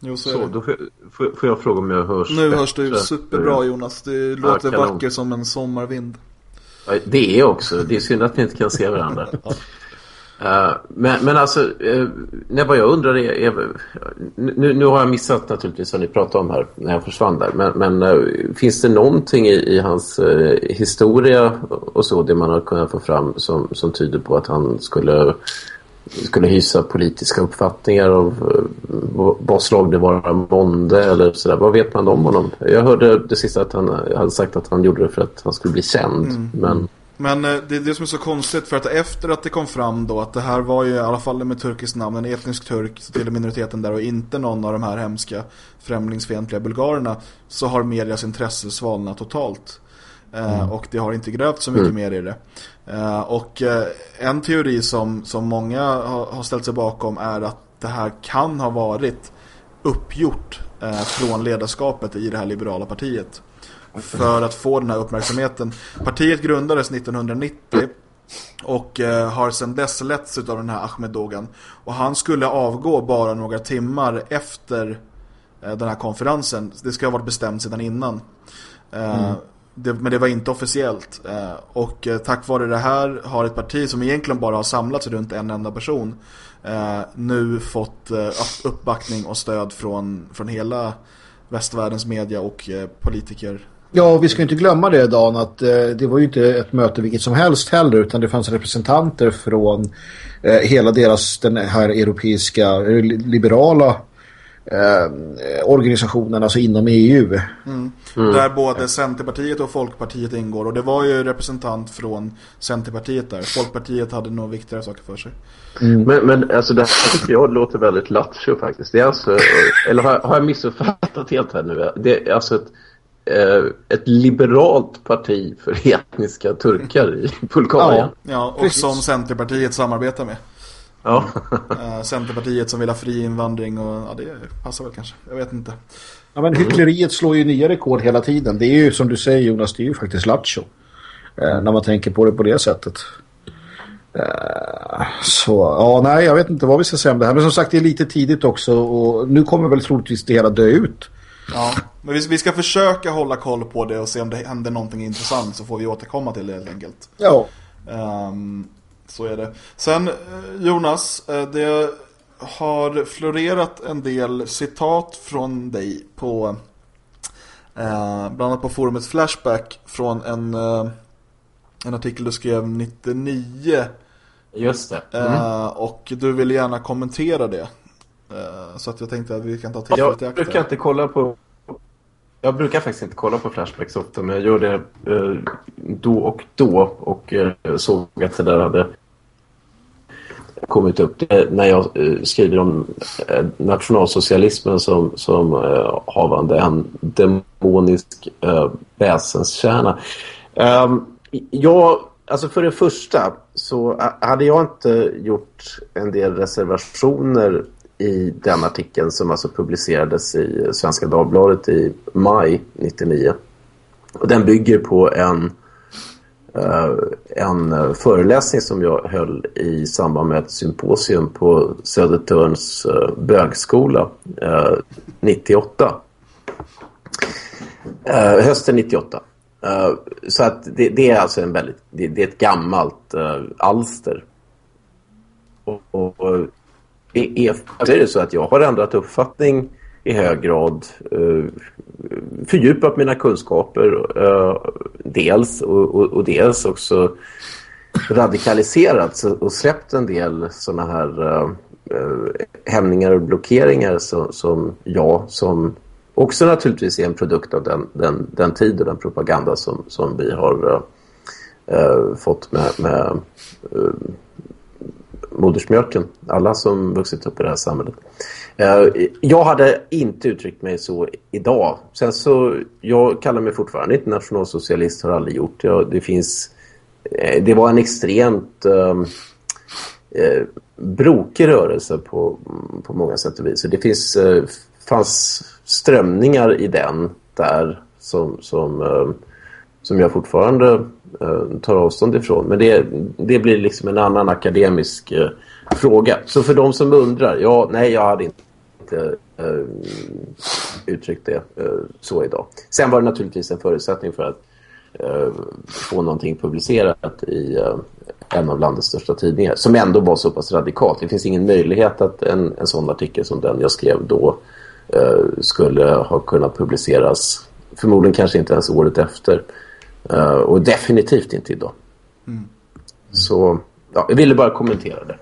Jo, så, så då får jag, får jag, fråga om jag hörs Nu hörs du superbra Jonas. Det låter ja, vackert som en sommarvind. Det är också. Det är synd att vi inte kan se varandra. Uh, men, men alltså, uh, nej, vad jag undrar är, är nu, nu har jag missat naturligtvis vad ni pratade om här när jag försvann där. Men, men uh, finns det någonting i, i hans historia och så, det man har kunnat få fram som, som tyder på att han skulle, skulle hysa politiska uppfattningar av vad slag det var månde eller sådär. Vad vet man om honom? Jag hörde det sista att han hade sagt att han gjorde det för att han skulle bli känd, mm. men... Men eh, det är det som är så konstigt för att efter att det kom fram då att det här var ju i alla fall med turkiskt namn, en etnisk turk till minoriteten där och inte någon av de här hemska främlingsfientliga bulgarerna så har medias intresse svalnat totalt. Eh, mm. och det har inte grävt så mycket mm. mer i det. Uh, och en teori som, som många har, ställt sig bakom är att det här kan ha varit uppgjort från ledarskapet i det här liberala partiet för att få den här uppmärksamheten. Partiet grundades 1990 och eh, har sedan dess letts av den här Ahmed Dogan. Och han skulle avgå bara några timmar efter eh, den här konferensen. Det ska ha varit bestämt sedan innan. Eh, mm. det, men det var inte officiellt. Och tack vare det här har ett parti som egentligen bara har samlats runt en enda person nu fått uppbackning och stöd från, från hela västvärldens media och politiker Ja, vi ska inte glömma det Dan att eh, det var ju inte ett möte vilket som helst heller utan det fanns representanter från eh, hela deras den här europeiska eh, liberala eh, organisationen, alltså inom EU. Mm. Mm. Där både Centerpartiet och Folkpartiet ingår och det var ju representant från Centerpartiet där. Folkpartiet hade nog viktigare saker för sig. Mm. Men, men alltså det här tycker jag låter väldigt lattjo faktiskt. Det är alltså, eller har, har jag missuppfattat helt här nu? Det är alltså ett ett liberalt parti för etniska turkar i Bulgarien. Ja, ja och Precis. som Centerpartiet samarbetar med. Ja. Eh, Centerpartiet som vill ha fri invandring och ja, det passar väl kanske. Jag vet inte. Ja, men hyckleriet slår ju nya rekord hela tiden. Det är ju som du säger Jonas, det är ju faktiskt lattjo. Eh, när man tänker på det på det sättet. Eh, så, ja nej jag vet inte vad vi ska säga om det här. Men som sagt det är lite tidigt också och nu kommer väl troligtvis det hela dö ut. Ja, men vi, vi ska försöka hålla koll på det och se om det händer någonting intressant så får vi återkomma till det helt enkelt. Ja. Um, så är det. Sen eh, Jonas, eh, det har florerat en del citat från dig på eh, bland annat på forumet Flashback från en, eh, en artikel du skrev 99. Just det. Mm. Eh, och du vill gärna kommentera det. Eh, så att jag tänkte att vi kan ta tillfället i akt. Jag brukar inte kolla på jag brukar faktiskt inte kolla på Flashbacks ofta, men jag gör det eh, då och då. Och eh, såg att det där hade kommit upp det när jag eh, skriver om nationalsocialismen som, som havande en demonisk väsenskärna. Um, jag, alltså för det första så hade jag inte gjort en del reservationer i den artikeln som alltså publicerades i Svenska Dagbladet i maj 99. Och den bygger på en eh, en föreläsning som jag höll i samband med ett symposium på Södertörns eh, bögskola eh, 98. hösten 98. så att det, det, är alltså en väldigt, det, det är ett gammalt alster. Och, och är, är det så att jag har ändrat uppfattning i hög grad eh, fördjupat mina kunskaper eh, dels och, och, och, dels också radikaliserats och släppt en del sådana här eh, eh, hämningar och blockeringar som, som jag som också naturligtvis är en produkt av den, den, den tid och den propaganda som, som vi har eh, eh fått med, med eh, modersmjölken. Alla som vuxit upp i det här samhället. Eh, jag hade inte uttryckt mig så idag. Sen så, jag kallar mig fortfarande inte nationalsocialist, har aldrig gjort. Jag, det finns, eh, det var en extremt ehm, eh, brokig rörelse på, på många sätt och vis. det finns, eh, fanns strömningar i den där som, som, eh, som jag fortfarande Eh, tar avstånd ifrån. Men det, det blir liksom en annan akademisk eh, fråga. Så för de som undrar, ja, nej, jag hade inte eh, uttryckt det eh, så idag. Sen var det naturligtvis en förutsättning för att eh, få någonting publicerat i eh, en av landets största tidningar. Som ändå var så pass radikalt. Det finns ingen möjlighet att en, en sån artikel som den jag skrev då skulle ha kunnat publiceras. Förmodligen kanske inte ens året efter. Uh, och definitivt inte idag. Mm. Så ja, jag ville bara kommentera det.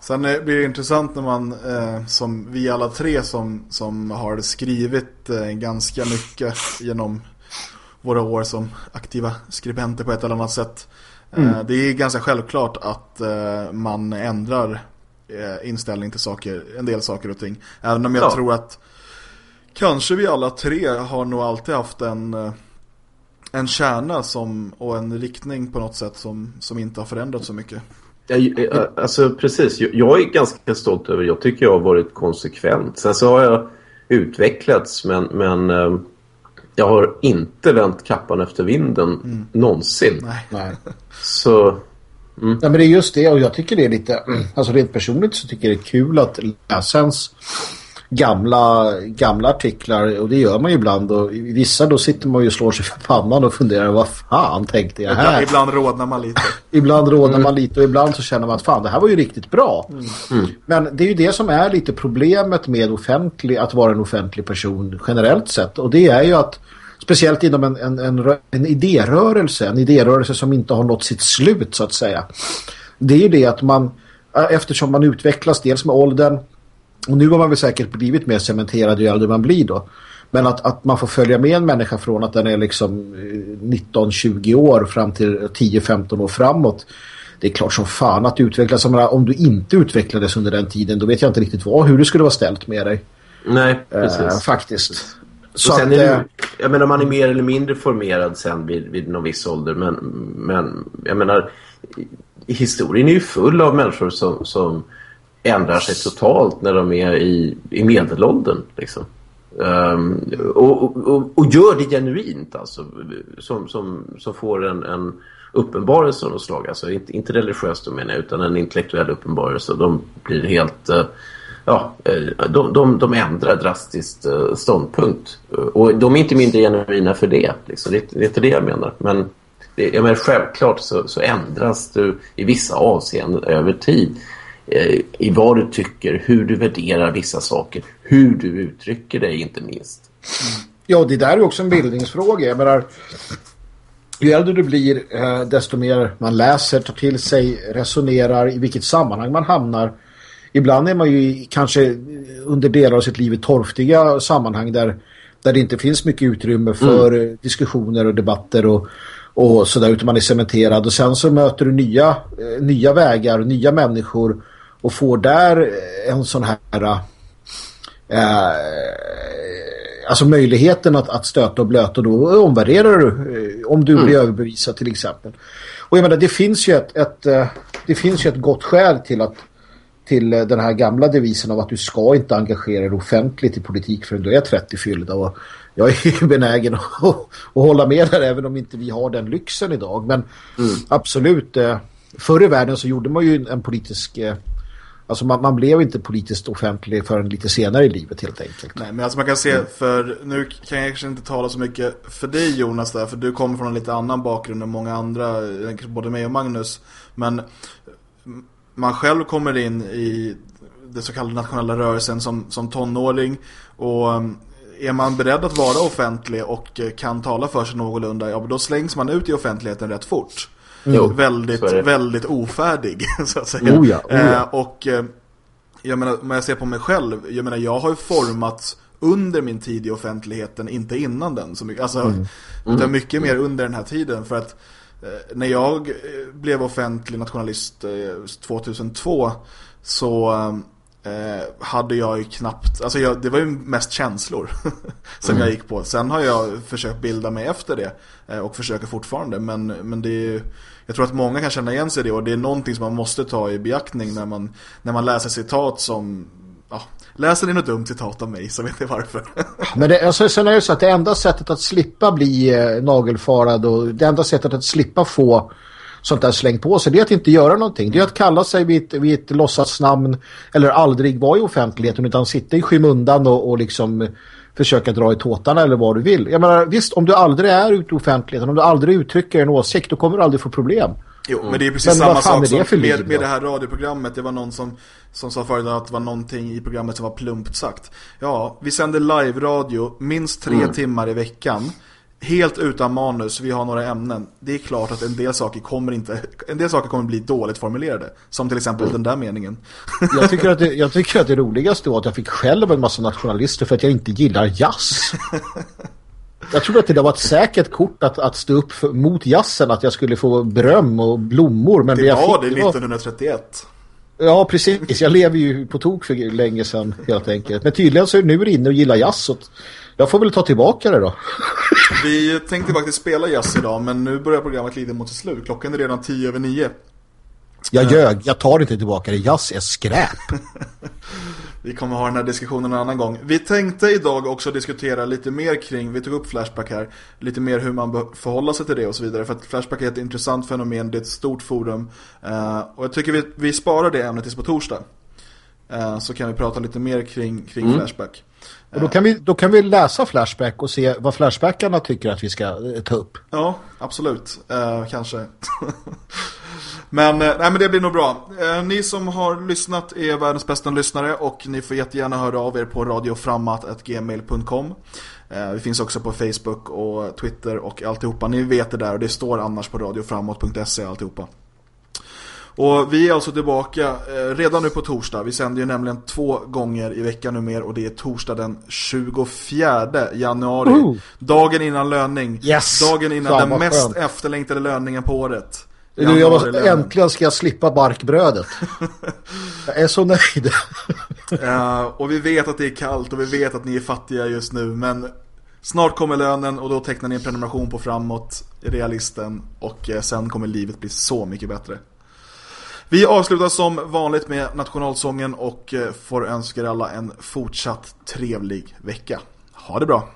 Sen blir det intressant när man, eh, som vi alla tre som, som har skrivit eh, ganska mycket genom våra år som aktiva skribenter på ett eller annat sätt. Eh, mm. det är ganska självklart att eh, man ändrar eh, inställning till saker, en del saker och ting. Även om jag ja. tror att kanske vi alla tre har nog alltid haft en en kärna som, och en riktning på något sätt som, som inte har förändrats så mycket. Ja, alltså precis, jag är ganska stolt över, jag tycker jag har varit konsekvent. Sen så har jag utvecklats men, men ehm, jag har inte vänt kappan efter vinden mm. någonsin. Nej. Nej. Så... Mm. Ja, men det är just det och jag tycker det är lite, alltså rent personligt så tycker jag det är kul att läsa ens gamla, gamla artiklar och det gör man ju ibland och vissa då sitter man ju och slår sig för pannan och funderar vad fan tänkte jag här? Ibland rådnar man lite. ibland rådnar mm. man lite och ibland så känner man att fan det här var ju riktigt bra. Mm. Mm. Men det är ju det som är lite problemet med offentlig, att vara en offentlig person generellt sett och det är ju att speciellt inom en, en, en, en idérörelse, en idérörelse som inte har nått sitt slut så att säga. Det är ju det att man eftersom man utvecklas dels med åldern och nu har man väl säkert blivit mer cementerad ju äldre man blir då. Men att, att man får följa med en människa från att den är liksom 19-20 eh, år fram till 10-15 år framåt. Det är klart som fan att utvecklas. Om du inte utvecklades under den tiden då vet jag inte riktigt vad, hur det skulle vara ställt med dig. Nej, precis. Eh, faktiskt. Så sen att, är det, eh, jag menar man är mer eller mindre formerad sen vid, vid någon viss ålder. Men, men jag menar historien är ju full av människor som, som ändrar sig totalt när de är i, i medelåldern. Liksom. Um, och, och, och, gör det genuint alltså, som, som, som får en, en uppenbarelse av något slag. Alltså, inte, inte religiöst då menar jag, utan en intellektuell uppenbarelse. De blir helt... Uh, ja, eh, de, de, de ändrar drastiskt uh, ståndpunkt. Och de är inte mindre genuina för det. Liksom. Det, det är inte det jag menar. Men, det, jag menar självklart så, så ändras du i vissa avseenden över tid. Eh, i vad du tycker, hur du värderar vissa saker, hur du uttrycker dig inte minst. Ja, det där är också en bildningsfråga. Jag menar, ju äldre du blir, eh, desto mer man läser, tar till sig, resonerar, i vilket sammanhang man hamnar. Ibland är man ju kanske under delar av sitt liv i torftiga sammanhang där där det inte finns mycket utrymme för mm. diskussioner och debatter och, och sådär utan man är cementerad och sen så möter du nya, eh, nya vägar nya människor och får där en sån här eh, alltså möjligheten att, att stöta och blöta då omvärderar du eh, om du blir mm. överbevisad till exempel. Och jag menar, det finns ju ett, ett, eh, det finns ju ett gott skäl till att till eh, den här gamla devisen av att du ska inte engagera dig offentligt i politik förrän du är 30 fyllda och jag är benägen att, att hålla med där även om inte vi har den lyxen idag men mm. absolut förr i världen så gjorde man ju en politisk Alltså man, man, blev inte politiskt offentlig förrän lite senare i livet helt enkelt. Nej, men alltså man kan se, för nu kan jag kanske inte tala så mycket för dig Jonas där, för du kommer från en lite annan bakgrund än många andra, både mig och Magnus. Men man själv kommer in i det så kallade nationella rörelsen som, som tonåring och är man beredd att vara offentlig och kan tala för sig någorlunda, ja då slängs man ut i offentligheten rätt fort. Jo, väldigt, väldigt ofärdig så att säga. Oh ja, oh ja. Eh, och eh, jag menar, om jag ser på mig själv, jag menar jag har ju format under min tid i offentligheten, inte innan den så mycket, alltså mm. utan mm. mycket mer under den här tiden för att eh, när jag blev offentlig nationalist 2002 så hade jag ju knappt, alltså jag, det var ju mest känslor som mm. jag gick på. Sen har jag försökt bilda mig efter det och försöker fortfarande. Men, men det är jag tror att många kan känna igen sig i det och det är någonting som man måste ta i beaktning när man, när man läser citat som ja, läser ni något dumt citat av mig så vet ni varför. Men det, alltså, sen är det så att det enda sättet att slippa bli eh, nagelfarad och det enda sättet att slippa få sånt där slängt på sig, det är att inte göra någonting. Det är att kalla sig vid ett, vid ett låtsasnamn eller aldrig vara i offentligheten utan sitta i skymundan och, och liksom försöka dra i tåtarna eller vad du vill. Jag menar, visst, om du aldrig är ute i offentligheten, om du aldrig uttrycker en åsikt, då kommer du aldrig få problem. Jo, men det är precis men samma sak som med, med det här radioprogrammet. Det var någon som, som sa förut att det var någonting i programmet som var plumpt sagt. Ja, vi sänder live-radio minst tre mm. timmar i veckan helt utan manus, vi har några ämnen. Det är klart att en del saker kommer inte en del saker kommer bli dåligt formulerade, som till exempel mm. den där meningen. Jag tycker att det, jag tycker att det roligaste var att jag fick själv en massa nationalister för att jag inte gillar jazz. Jag trodde att det var ett säkert kort att, att stå upp för, mot jazzen, att jag skulle få beröm och blommor. Men det, det var fick, det 1931. Ja, precis. Jag lever ju på tok för länge sedan helt enkelt. Men tydligen så är det nu inne och gillar jazz. Jag får väl ta tillbaka det då. Vi tänkte faktiskt spela jazz idag, men nu börjar programmet lida mot sitt slut. Klockan är redan tio över nio. Jag ljög, jag tar inte tillbaka det. Jazz är skräp. vi kommer ha den här diskussionen en annan gång. Vi tänkte idag också diskutera lite mer kring, vi tog upp Flashback här, lite mer hur man bör förhålla sig till det och så vidare. För att Flashback är ett intressant fenomen, det är ett stort forum. Uh, och jag tycker vi, vi sparar det ämnet tills på torsdag. Uh, så kan vi prata lite mer kring, kring mm. Flashback. Och då kan, vi, då kan vi läsa Flashback och se vad Flashbackarna tycker att vi ska eh, ta upp. Ja, absolut. Uh, kanske. men, uh, nej, men det blir nog bra. Uh, ni som har lyssnat är världens bästa lyssnare och ni får jättegärna höra av er på radioframmat.gmail.com. Vi finns också på Facebook och Twitter och alltihopa. Ni vet det där och det står annars på radioframåt.se alltihopa. Och vi är alltså tillbaka eh, redan nu på torsdag. Vi sänder ju nämligen två gånger i veckan nu mer och det är torsdag den 24 januari. Uh. Dagen innan löning. Yes. Dagen innan Fan, den mest efterlängtade löningen på året. Du, jag måste, äntligen ska jag slippa barkbrödet. jag är så nöjd. uh, och vi vet att det är kallt och vi vet att ni är fattiga just nu. Men snart kommer lönen och då tecknar ni en prenumeration på framåt, realisten. Och uh, sen kommer livet bli så mycket bättre. Vi avslutar som vanligt med nationalsången och eh, får önska er alla en fortsatt trevlig vecka. Ha det bra!